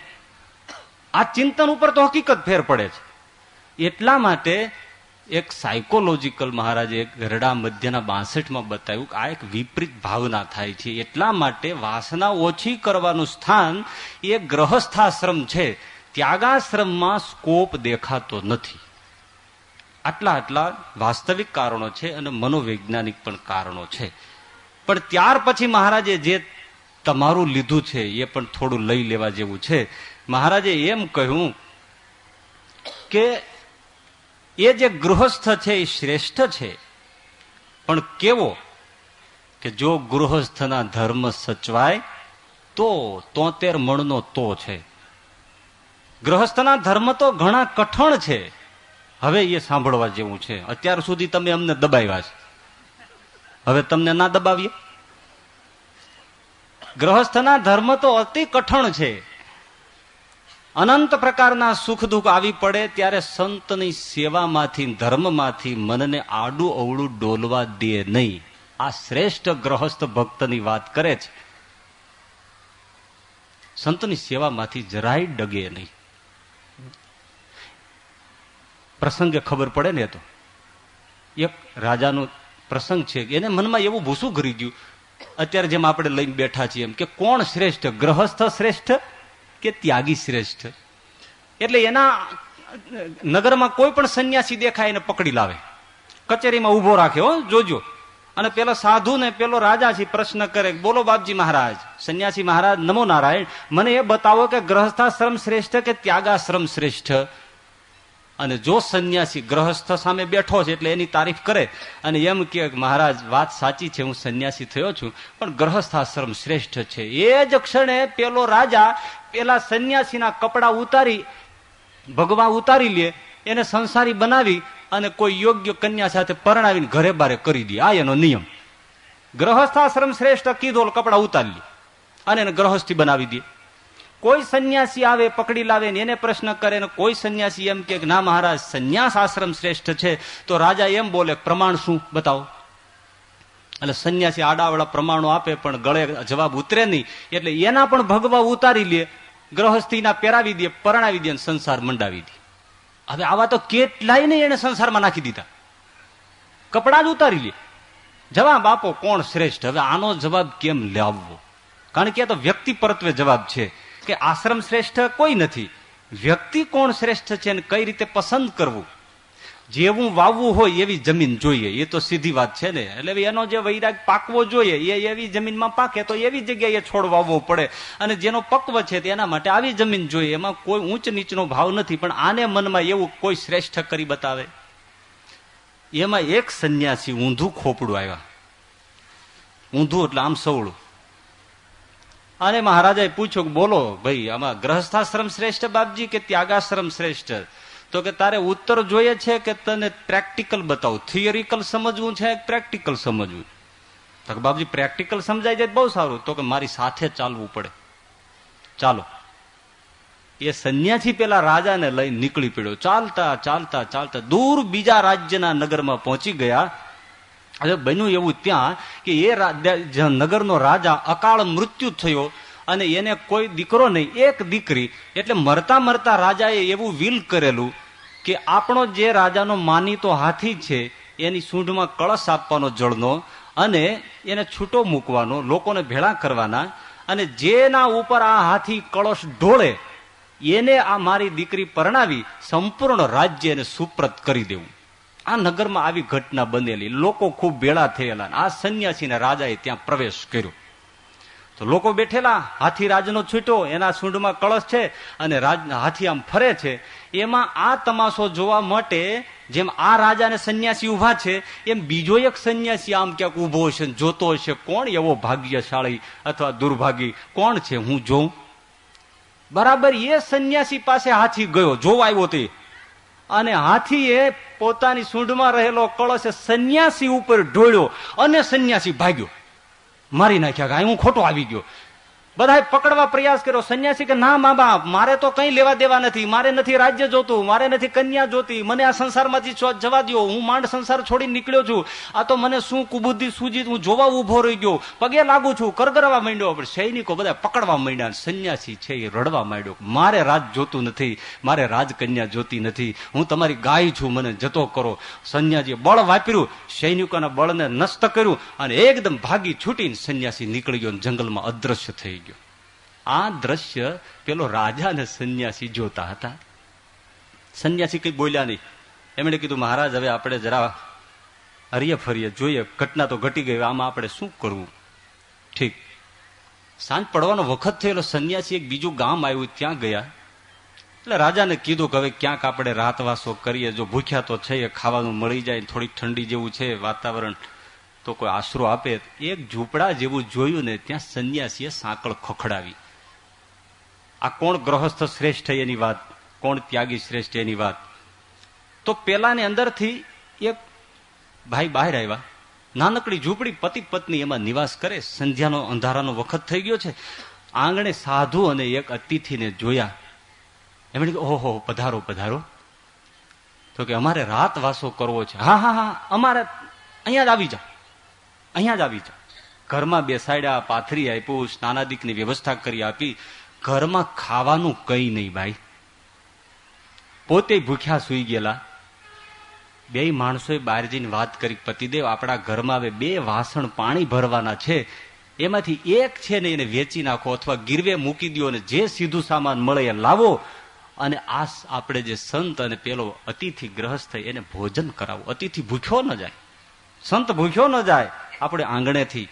આ ચિંતન ઉપર તો હકીકત ફેર પડે છે. એટલા માટે એક સાયકોલોજીકલ મહારાજે ગરડા મધ્યના બાસઠમાં બતાવ્યું કે આ એક વિપરીત ભાવના થાય છે. એટલા માટે વાસના ઓછી કરવાનું સ્થાન એ ગ્રહસ્થાશ્રમ છે. ત્યાગાશ્રમમાં સ્કોપ દેખાતો નથી. આટલા આટલા વાસ્તવિક કારણો છે અને મનોવૈજ્ઞાનિક પણ કારણો છે. પણ ત્યાર પછી મહારાજે જે તમારું લીધું છે એ પણ થોડું લઈ લેવા જેવું છે. મહારાજે એમ કહ્યું કે એ જે ગૃહસ્થ છે એ શ્રેષ્ઠ છે. પણ કેવો કે જો ગૃહસ્થના ધર્મ સચવાય, તો તોતેર મણનો તો છે. ગૃહસ્થના ધર્મ તો ઘણા કઠણ છે. હવે એ સાંભળવા જેવું છે. અત્યાર સુધી તમે અમને દબાવ્યા છે. હવે તમને ના દબાવીએ? ગ્રહસ્થના ધર્મ તો અતિ કઠણ છે. અનંત પ્રકારના સુખ દુઃખ આવી પડે ત્યારે સંતની સેવામાંથી, ધર્મમાંથી મનને આડું અવળું ડોલવા દે નહીં. આ શ્રેષ્ઠ ગ્રહસ્થ ભક્તની વાત કરે છે. સંતની સેવામાંથી જરાય ડગે નહીં. પ્રસંગે ખબર પડે ને તો. એક રાજાનો પ્રસંગ છે એને મનમાં એવું ભૂસું કરી ગયું. અત્યારે જેમ આપણે લઈને બેઠા છીએ એમ કે કોણ શ્રેષ્ઠ? ગ્રહસ્થ શ્રેષ્ઠ? કે ત્યાગી શ્રેષ્ઠ. એટલે એના નગરમાં કોઈ પણ સંન્યાસી દેખાય એને પકડી લાવે. કચેરીમાં ઊભો રાખે, હો, જોજો. અને પેલો સાધુ ને પેલો રાજા છે પ્રશ્ન કરે, બોલો બાપજી મહારાજ, સંન્યાસી મહારાજ, નમો નારાયણ, મને એ બતાવો કે ગ્રહસ્થાશ્રમ શ્રેષ્ઠ કે ત્યાગાશ્રમ શ્રેષ્ઠ? અને જો સંન્યાસી ગ્રહસ્થ સામે બેઠો છે, એટલે એની તારીફ કરે. અને એમ કે, મહારાજ, વાત સાચી છે, હું સંન્યાસી થયો છું, પણ ગ્રહસ્થાશ્રમ શ્રેષ્ઠ છે. એ જ ક્ષણે પેલો રાજા પેલા સંન્યાસીના કપડા ઉતારી ભગવા ઉતારી લે, એને સંસારી બનાવી અને કોઈ યોગ્ય કન્યા સાથે પરણાવીને ઘરે બારે કરી દે. આ એનો નિયમ. ગ્રહસ્થાશ્રમ શ્રેષ્ઠ કીધો કપડા ઉતારી લે અને એને ગ્રહસ્થી બનાવી દે. કોઈ સંન્યાસી આવે, પકડી લાવે ને એને પ્રશ્ન કરે ને કોઈ સંન્યાસી એમ કે ના મહારાજ સંન્યાસ આશ્રમ શ્રેષ્ઠ છે. તો રાજા એમ બોલે, પ્રમાણ શું? બતાવો. એટલે સંન્યાસી આડાવાળા પ્રમાણો આપે, પણ ગળે જવાબ ઉતરે નહીં. એટલે એના પણ ભગવા ઉતારી લે ગ્રહસ્થીના પહેરાવી દે, પરણાવી દે સંસાર મંડાવી દે. હવે આવા તો કેટલાય નહીં એને સંસારમાં નાખી દીધા. કપડા જ ઉતારી લે. જવાબ આપો, કોણ શ્રેષ્ઠ? હવે આનો જવાબ કેમ લાવવો? કારણ કે આ તો વ્યક્તિ પરત્વે જવાબ છે કે આશ્રમ શ્રેષ્ઠ કોઈ નથી. વ્યક્તિ કોણ શ્રેષ્ઠ છે અને કઈ રીતે પસંદ કરવું? જેવું વાવવું હોય એવી જમીન જોઈએ. એ તો સીધી વાત છે ને. એટલે એનો જે વૈરાગ પાકવો જોઈએ, એ એવી જમીનમાં પાકે તો એવી જગ્યાએ છોડ વાવવો પડે. અને જેનો પક્વ છે તેના માટે આવી જમીન જોઈએ. એમાં કોઈ ઊંચ નીચનો ભાવ નથી, પણ આને મનમાં એવું કોઈ શ્રેષ્ઠ કરી બતાવે. એમાં એક સંન્યાસી ઊંધું ખોપડું આવ્યા. ઊંધું એટલે આમ સવળું. અને મહારાજાએ પૂછ્યું બોલો, ભાઈ, આમાં ગ્રહસ્થાશ્રમ શ્રેષ્ઠ બાપજી કે ત્યાગાશ્રમ શ્રેષ્ઠ? તો કે તારે ઉત્તર જોઈએ છે કે તને પ્રેક્ટિકલ બતાવું? થિયરિકલ સમજવું છે પ્રેક્ટિકલ સમજવું? તો બાપજી, પ્રેક્ટિકલ સમજાય જાય બહુ સારું. તો કે મારી સાથે ચાલવું પડે. ચાલો. એ સંન્યાસી પેલા રાજાને લઈ નીકળી પડ્યો. ચાલતા ચાલતા ચાલતા દૂર બીજા રાજ્યના નગરમાં પહોંચી ગયા. હવે બન્યું એવું ત્યાં કે એ નગરનો રાજા અકાળ મૃત્યુ થયો અને એને કોઈ દીકરો નહીં, એક દીકરી. એટલે મરતા મરતા રાજાએ એવું વિલ કરેલું કે આપણો જે રાજાનો માનીતો હાથી છે, એની સૂંઢમાં કળશ આપવાનો જળનો અને એને છૂટો મૂકવાનો, લોકોને ભેળા કરવાના અને જેના ઉપર આ હાથી કળશ ઢોળે, એને આ મારી દીકરી પરણાવી સંપૂર્ણ રાજ્ય એને સુપ્રત કરી દેવું. આ નગરમાં આવી ઘટના બનેલી. લોકો ખૂબ ભેળા થયેલા. આ સંન્યાસીને રાજાએ ત્યાં પ્રવેશ કર્યો. તો લોકો બેઠેલા, હાથી રાજનો છૂટો, એના સૂંઢમાં કળશ છે અને હાથી આમ ફરે છે. એમાં આ તમાશો જોવા માટે જેમ આ રાજા અને સંન્યાસી ઊભા છે, એમ બીજો એક સંન્યાસી આમ ક્યાંક ઊભો હશે જોતો હશે, કોણ એવો ભાગ્યશાળી અથવા દુર્ભાગી? કોણ છે? હું જોઉં. બરાબર એ સંન્યાસી પાસે હાથી ગયો, જોવા આવ્યો તે. અને હાથીએ પોતાની સૂંઢમાં રહેલો કળશ સંન્યાસી ઉપર ઢોળ્યો અને સંન્યાસી ભાગ્યો. મારી નાખ્યા હું ખોટો આવી ગયો. બધા પકડવા પ્રયાસ કર્યો. સંન્યાસી કે, ના, મા બાપ, મારે તો કઈ લેવા દેવા નથી. મારે નથી રાજ્ય જોતું, મારે નથી કન્યા જોતી. મને આ સંસારમાંથી જવા દો હું માંડ સંસાર છોડી નીકળ્યો છું. આ તો મને શું કુબુદ્ધિ સૂજી હું જોવા ઊભો રહી ગયો. પગે લાગુ છું. કરગરવા માંડ્યો. પણ સૈનિકો બધા પકડવા માંડ્યા સંન્યાસી છે એ રડવા માંડ્યો. મારે રાજ જોતું નથી. મારે રાજકન્યા જોતી નથી. હું તમારી ગાય છું. મને જતો કરો. સંન્યાસીએ બળ વાપર્યું. સૈનિકોના બળને નષ્ટ કર્યું અને એકદમ ભાગી છૂટીને સંન્યાસી નીકળી ગયો જંગલમાં અદ્રશ્ય થઈ આ દ્રશ્ય પેલો રાજા અને સંન્યાસી જોતા હતા. સંન્યાસી કઈ બોલ્યા નહીં. એમણે કીધું, મહારાજ, હવે આપણે જરા હરીએ ફરીએ. જોઈએ, ઘટના તો ઘટી ગઈ, આમાં આપણે શું કરવું? ઠીક. સાંજ પડવાનો વખત થયેલો સંન્યાસી એક બીજું ગામ આવ્યું, ત્યાં ગયા. એટલે રાજાને કીધું કે હવે ક્યાંક આપણે રાતવાસો કરીએ. જો ભૂખ્યા તો છે ખાવાનું મળી જાય થોડીક ઠંડી જેવું છે, વાતાવરણ તો કોઈ આશરો આપે. એક ઝૂંપડા જેવું જોયું ને ત્યાં સંન્યાસીએ સાંકળ ખખડાવી. આ કોણ ગ્રહસ્થ શ્રેષ્ઠ એની વાત? કોણ ત્યાગી શ્રેષ્ઠ એની વાત? તો પેલાની અંદરથી એક ભાઈ બહાર આવ્યા. નાનકડી ઝૂંપડી પતિ પત્ની એમાં નિવાસ કરે. સંધ્યાનો અંધારાનો વખત થઈ ગયો છે. આંગણે સાધુ અને એક અતિથિને જોયા. એમણે ઓહો, પધારો પધારો. તો કે, અમારે રાત વાસો કરવો છે. હા હા હા, અમારે અહીંયા જ આવી જા. અહીંયા જ આવી જા. ઘરમાં બેસાડ્યા, પાથરી આપ્યું, સ્નાનાદિકની વ્યવસ્થા કરી આપી. ઘરમાં ખાવાનું કઈ નહીં ભાઈ. પોતે ભૂખ્યા સુઈ ગયેલા. બે માણસોએ બહાર જઈને વાત કરી, પતિદેવ, આપણા ઘરમાં હવે બે વાસણ પાણી ભરવાના છે. એમાંથી એક છે ને એને વેચી નાખો અથવા ગીરવે મૂકી દો અને જે સીધું સામાન મળે એ લાવો અને આ આપણે જે સંત અને પેલો અતિથિ ગ્રહસ્થ એને ભોજન કરાવો. અતિથિ ભૂખ્યો ન જાય. સંત ભૂખ્યો ન જાય. આપણે આંગણેથી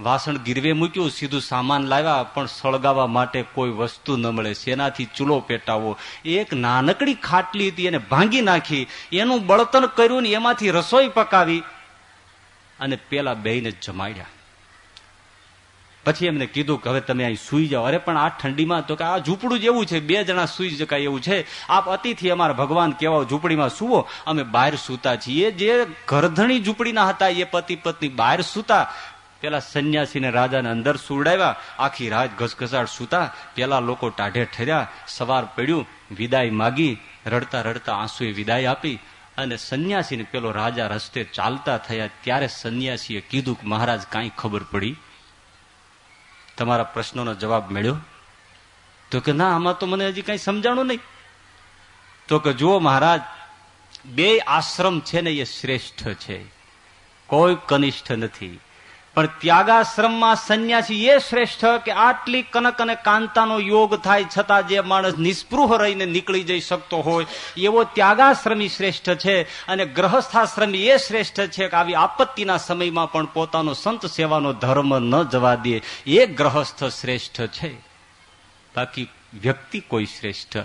વાસણ ગીરવે મૂક્યું, સીધું સામાન લાવ્યા, પણ સળગાવવા માટે કોઈ વસ્તુ ન મળે. શેનાથી ચૂલો પેટાવો. એક નાનકડી ખાટલી હતી, એને ભાંગી નાખી, એનું બળતણ કર્યું ને એમાંથી રસોઈ પકાવી અને પેલા બેને જમાડ્યા. પછી એમને કીધું કે હવે તમે અહીં સુઈ જાઓ. અરે, પણ આ ઠંડીમાં તો કે આ ઝૂંપડું જ એવું છે. બે જણા સુઈ શકાય એવું છે. આપ અતિથિ અમારા ભગવાન કેવા ઝૂંપડીમાં સુવો. અમે બહાર સૂતા છીએ. જે ઘરધણી ઝૂંપડીના હતા, એ પતિ પત્ની બહાર સૂતા. પેલા સંન્યાસીને રાજાને અંદર સુવડાવ્યા, આખી રાત ઘસઘસાટ સુતા, પેલા લોકો ટાઢે ઠર્યા, સવાર પડ્યું, વિદાય માગી, રડતા રડતા આંસુએ વિદાય આપી અને સંન્યાસીને પેલો રાજા રસ્તે ચાલતા થયા ત્યારે સંન્યાસીએ કીધું કે, મહારાજ, કાંઈ ખબર પડી? તમારા પ્રશ્નોનો જવાબ મળ્યો? તો કે, ના, આમાં તો મને હજી કઈ સમજાણું નહીં. તો કે, જુઓ મહારાજ, બે આશ્રમ છે ને એ શ્રેષ્ઠ છે. કોઈ કનિષ્ઠ નથી. પણ ત્યાગાશ્રમમાં સંન્યાસી એ શ્રેષ્ઠ કે આટલી કનક અને કાંતાનો યોગ થાય છતાં જે માણસ નિસ્પૃહ રહીને નીકળી જઈ શકતો હોય, એવો ત્યાગાશ્રમી શ્રેષ્ઠ છે અને ગ્રહસ્થાશ્રમી એ શ્રેષ્ઠ છે કે આવી આપત્તિના સમયમાં પણ પોતાનો સંત સેવાનો ધર્મ ન જવા દે. એ ગ્રહસ્થ શ્રેષ્ઠ છે. બાકી વ્યક્તિ કોઈ શ્રેષ્ઠ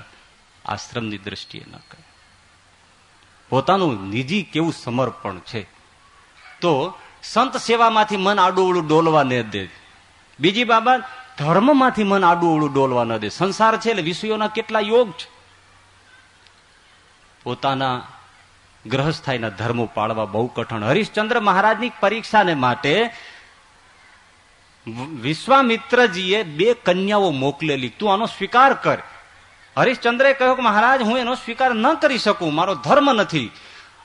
આશ્રમની દ્રષ્ટિએ ન કરે. પોતાનું નિજી કેવું સમર્પણ છે? તો સંત સેવામાંથી મન આડું ડોલવા ન દે. બીજી બાબત, ધર્મમાંથી મન આડું ડોલવા ન દે. સંસાર છે એટલે વિષયોના કેટલા યોગ છે. પોતાના ગ્રહસ્થાયના ધર્મો પાળવા બહુ કઠણ. હરિશ્ચંદ્ર મહારાજની પરીક્ષાને માટે વિશ્વામિત્રજીએ બે કન્યાઓ મોકલેલી. તું આનો સ્વીકાર કર. હરિશ્ચંદ્રે કહ્યું કે મહારાજ, હું એનો સ્વીકાર ન કરી શકું. મારો ધર્મ નથી.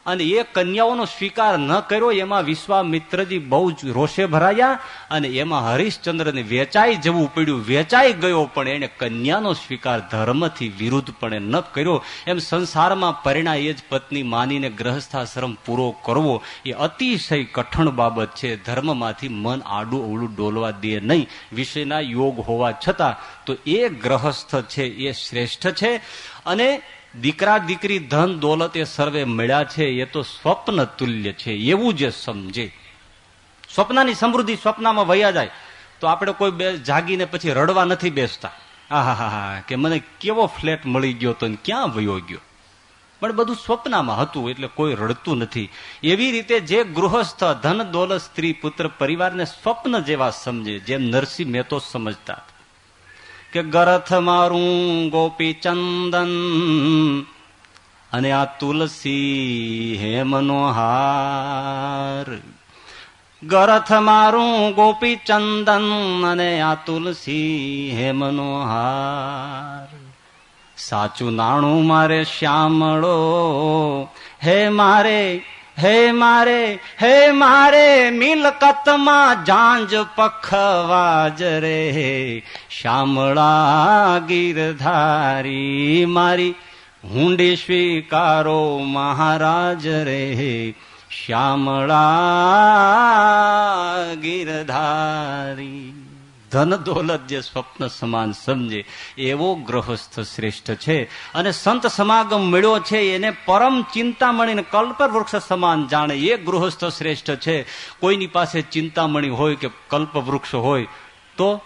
અને એ કન્યાઓનો સ્વીકાર ન કર્યો, એમાં વિશ્વામિત્રજી બહુ જ રોષે ભરાયા અને એમાં હરિશ્ચંદ્રને વેચાઈ જવું પડ્યું વેચાઈ ગયો પણ એને કન્યાનો સ્વીકાર ધર્મથી વિરુદ્ધપણે ન કર્યો. એમ સંસારમાં પરિણા એ જ પત્ની માનીને ગ્રહસ્થાશ્રમ પૂરો કરવો એ અતિશય કઠણ બાબત છે. ધર્મમાંથી મન આડું અવળું ડોલવા દે નહીં. વિષયના યોગ હોવા છતાં તો એ ગ્રહસ્થ છે, એ શ્રેષ્ઠ છે અને દીકરા દીકરી ધન દોલત એ સર્વે મળ્યા છે, એ તો સ્વપ્ન તુલ્ય છે, એવું જે સમજે. સ્વપ્નની સમૃદ્ધિ સ્વપ્નમાં વયા જાય, તો આપણે કોઈ બે જાગીને પછી રડવા નથી બેસતા. આહા હા કે મને કેવો ફ્લેટ મળી ગયો તો ક્યાં વયો ગયો? પણ બધું સ્વપ્નમાં હતું, એટલે કોઈ રડતું નથી. એવી રીતે જે ગૃહસ્થ ધન દોલત સ્ત્રી પુત્ર પરિવારને સ્વપ્ન જેવા સમજે, જેમ નરસિંહ મહેતો સમજતા કે ગરથ મારું ગોપી ચંદન. અને આ તુલસી હે મનોહાર. ગરથ મારું ગોપી ચંદન અને આ તુલસી હે મનોહાર. સાચું નાણું મારે શ્યામળો, હે મારે હે મારે હે મારે, મિલકતમાં જાંજ પખવાજ રે. શામળા ગીરધારી મારી હુંડી સ્વીકારો મહારાજ રે. શ્યામળા ગીરધારી. ધન દોલત જે સ્વપ્ન સમાન સમજે, એવો ગ્રહસ્થ શ્રેષ્ઠ છે. અને સંત સમાગમ મળ્યો છે, એને પરમ ચિંતામણી કલ્પ વૃક્ષ સમાન જાણે એ ગૃહસ્થ શ્રેષ્ઠ છે. કોઈની પાસે ચિંતામણી હોય કે કલ્પ વૃક્ષ હોય, તો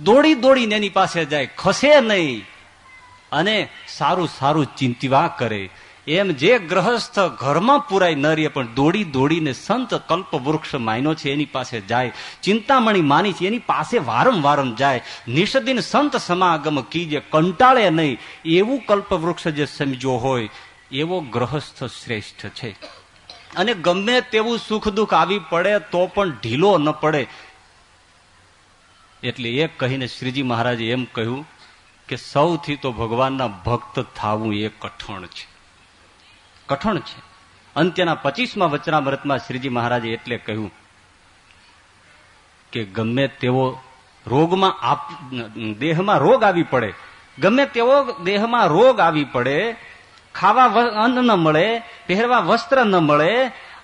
દોડી દોડીને એની પાસે જાય, ખસે નહીં. અને સારું સારું ચિંતવા કરે. એમ જે ગ્રહસ્થ ઘરમાં પુરાય ન રહે, પણ દોડી દોડીને સંત કલ્પ વૃક્ષ માયનો છે, એની પાસે જાય, ચિંતામણી માની છે, એની પાસે વારંવાર જાય, નિષદિન સંત સમાગમ કીજે કંટાળે નહીં, એવું કલ્પ જે સમજો હોય, એવો ગ્રહસ્થ શ્રેષ્ઠ છે. અને ગમે તેવું સુખ દુઃખ આવી પડે, તો પણ ઢીલો ન પડે. એટલે એ કહીને શ્રીજી મહારાજે એમ કહ્યું કે સૌથી તો ભગવાનના ભક્ત થવું એ કઠણ છે. કઠણ છે. અંત્યના પચીસમાં વચનામૃતમાં શ્રીજી મહારાજે એટલે કહ્યું કે ગમે તેવો રોગમાં દેહમાં રોગ આવી પડે, ગમે તેવો દેહમાં રોગ આવી પડે, ખાવા અન્ન ન મળે, પહેરવા વસ્ત્ર ન મળે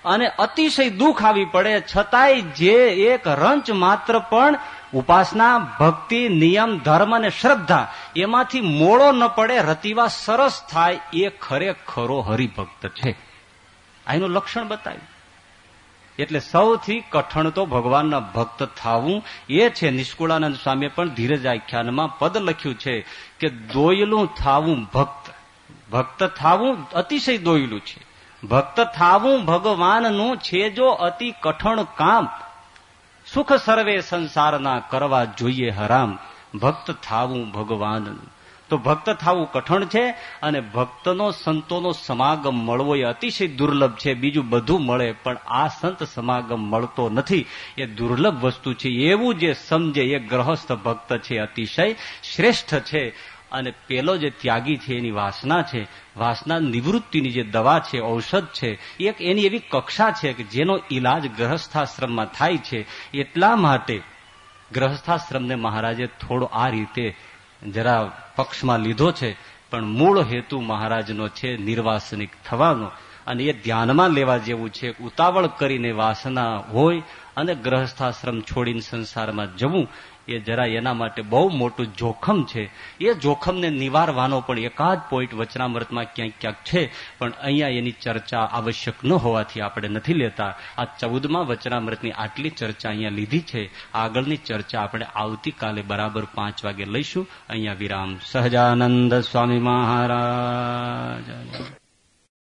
અને અતિશય દુઃખ આવી પડે, છતાંય જે એક રંચ માત્ર પણ ઉપાસના, ભક્તિ, નિયમ, ધર્મ અને શ્રદ્ધા એમાંથી મોળો ન પડે, રતિવા સરસ થાય એ ખરેખરો હરિભક્ત છે. આનું લક્ષણ બતાવ્યું. એટલે સૌથી કઠણ તો ભગવાનના ભક્ત થવું. એ છે નિષ્કુળાનંદ સ્વામીએ પણ ધીરજ આખ્યાનમાં પદ લખ્યું છે કે દોયલું થાવું ભક્ત. ભક્ત થાવું અતિશય દોયલું છે. ભક્ત થાવું ભગવાનનું છે જો અતિ કઠણ કામ. સુખ સર્વે સંસારના કરવા જોઈએ હરામ. ભક્ત થાવું ભગવાનનું તો ભક્ત થવું કઠણ છે અને ભક્તનો સંતોનો સમાગમ મળવો એ અતિશય દુર્લભ છે. બીજું બધું મળે પણ આ સંત સમાગમ મળતો નથી. એ દુર્લભ વસ્તુ છે. એવું જે સમજે એ ગ્રહસ્થ ભક્ત છે અતિશય શ્રેષ્ઠ છે. અને પેલો જે ત્યાગી છે, એની વાસના છે, વાસના નિવૃત્તિની જે દવા છે, ઔષધ છે એક એની એવી કક્ષા છે કે જેનો ઈલાજ ગ્રહસ્થાશ્રમમાં થાય છે. એટલા માટે ગ્રહસ્થાશ્રમને મહારાજે થોડો આ રીતે જરા પક્ષમાં લીધો છે, પણ મૂળ હેતુ મહારાજનો છે નિર્વાસનિક થવાનો. અને એ ધ્યાનમાં લેવા જેવું છે, ઉતાવળ કરીને વાસના હોય અને ગ્રહસ્થાશ્રમ છોડીને સંસારમાં જવું. એ જરા એના માટે બહુ મોટું જોખમ છે. એ જોખમને નિવારવાનો પણ એકાદ પોઈન્ટ વચનામૃતમાં ક્યાંક ક્યાંક છે, પણ અહીંયા એની ચર્ચા આવશ્યક ન હોવાથી આપણે નથી લેતા. આ ચૌદમાં વચનામૃતની આટલી ચર્ચા અહીંયા લીધી છે. આગળની ચર્ચા આપણે આવતીકાલે બરાબર પાંચ વાગે લઈશું. અહીંયા વિરામ. સહજાનંદ સ્વામી મહારાજ.